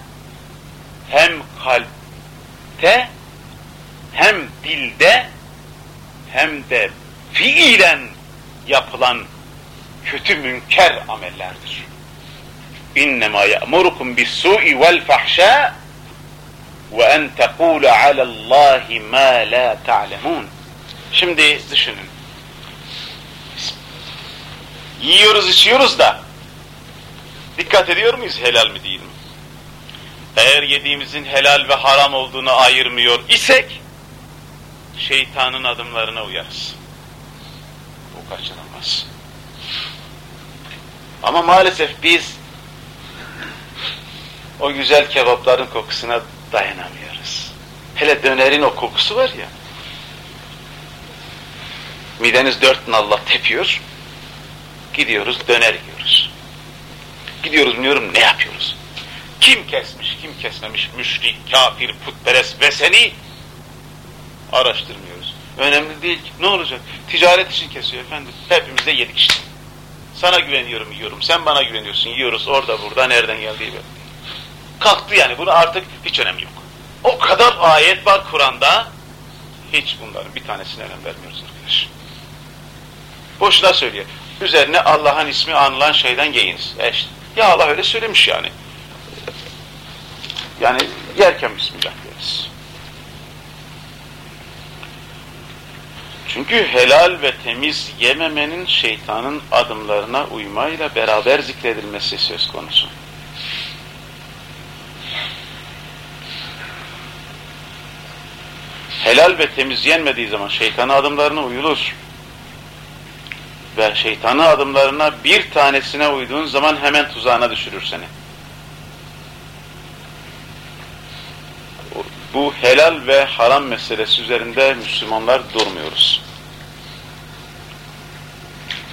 hem kalpte hem dilde hem de fiilen yapılan kötü münker amellerdir. İnnemâ ye'murukum bis-sû'i vel-fahşâ ve en tekûle alallâhi mâ lâ ta'lemûn. Şimdi düşünün. Yiyoruz içiyoruz da dikkat ediyor muyuz helal mi değil mi? Eğer yediğimizin helal ve haram olduğunu ayırmıyor isek şeytanın adımlarına uyarız. Bu kaçınılmaz. Ama maalesef biz o güzel kebapların kokusuna dayanamıyoruz. Hele dönerin o kokusu var ya. Mideniz dört nallah tepiyor. Gidiyoruz döner yiyoruz. Gidiyoruz biliyorum ne yapıyoruz? Kim kesmiş, kim kesmemiş, müşrik, kafir, putperest ve seni araştırmıyoruz. Önemli değil ki. Ne olacak? Ticaret için kesiyor efendim. Hepimiz de yedik işte. Sana güveniyorum yiyorum. Sen bana güveniyorsun yiyoruz. Orada burada nereden geldiği belli. Kalktı yani. Bunu artık hiç önemi yok. O kadar ayet var Kur'an'da. Hiç bunların bir tanesine önem vermiyoruz arkadaş. Boşuna söylüyor. Üzerine Allah'ın ismi anılan şeyden yiyiniz. E işte. Ya Allah öyle söylemiş yani. Yani yerken Bismillah deriz. Çünkü helal ve temiz yememenin şeytanın adımlarına uymayla beraber zikredilmesi söz konusu. Helal ve temiz yenmediği zaman şeytanın adımlarına uyulur. Ve şeytanın adımlarına bir tanesine uyduğun zaman hemen tuzağına düşürür seni. Bu helal ve haram meselesi üzerinde Müslümanlar durmuyoruz.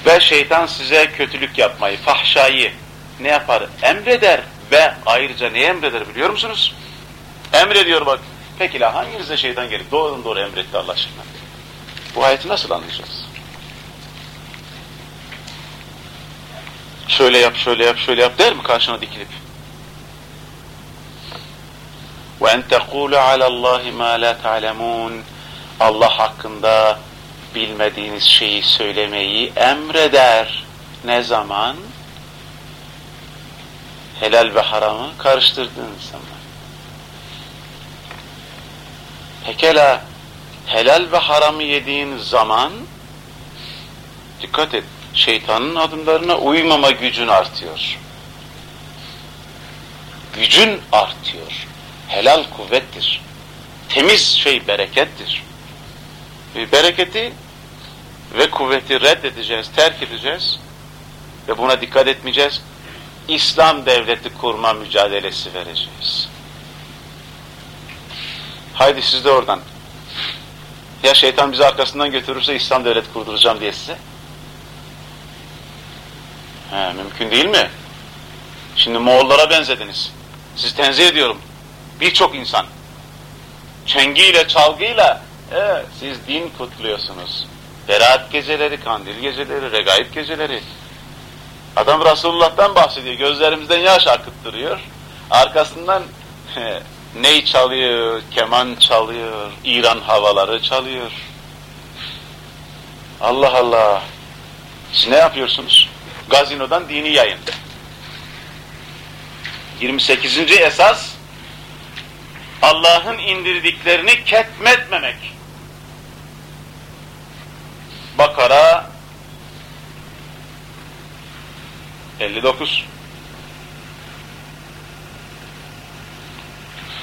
Ve şeytan size kötülük yapmayı, fahşayı ne yapar? Emreder ve ayrıca ne emreder biliyor musunuz? Emrediyor bak. Peki la hanginize şeytan gelip doğrudan doğru emretti Allah aşkına? Bu ayeti nasıl anlayacağız? Şöyle yap, şöyle yap, şöyle yap der mi karşına dikilip? وَاَنْ تَقُولُ عَلَى اللّٰهِ مَا لَا تَعْلَمُونَ Allah hakkında bilmediğiniz şeyi söylemeyi emreder. Ne zaman? Helal ve haramı karıştırdığınız zaman. Pekala helal ve haramı yediğin zaman dikkat et şeytanın adımlarına uymama gücün artıyor. Gücün artıyor. Helal kuvvettir. Temiz şey berekettir. Bir bereketi ve kuvveti reddedeceğiz, terk edeceğiz ve buna dikkat etmeyeceğiz. İslam devleti kurma mücadelesi vereceğiz. Haydi siz de oradan. Ya şeytan bizi arkasından götürürse İslam devleti kurduracağım diye size. He, mümkün değil mi? Şimdi Moğollara benzediniz. Siz tenzih ediyorum. Birçok insan. Çengiyle, çalgıyla e, siz din kutluyorsunuz. Berat geceleri, kandil geceleri, regaib geceleri. Adam Resulullah'tan bahsediyor. Gözlerimizden yaş akıttırıyor. Arkasından ney çalıyor, keman çalıyor, İran havaları çalıyor. Allah Allah. Siz ne yapıyorsunuz? Gazinodan dini yayın. 28. esas Allah'ın indirdiklerini ketmetmemek. Bakara 59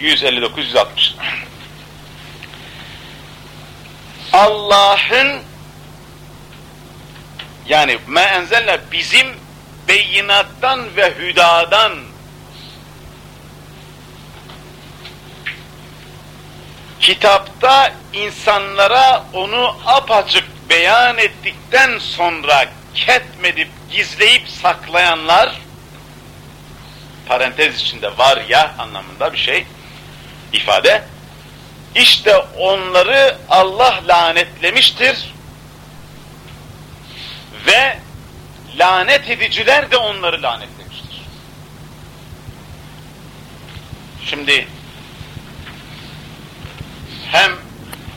159-160 Allah'ın yani me bizim beyinattan ve hüdadan kitapta insanlara onu apaçık beyan ettikten sonra ketmedip gizleyip saklayanlar parantez içinde var ya anlamında bir şey ifade işte onları Allah lanetlemiştir ve lanet ediciler de onları lanetlemiştir. Şimdi hem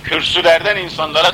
kürsülerden insanlara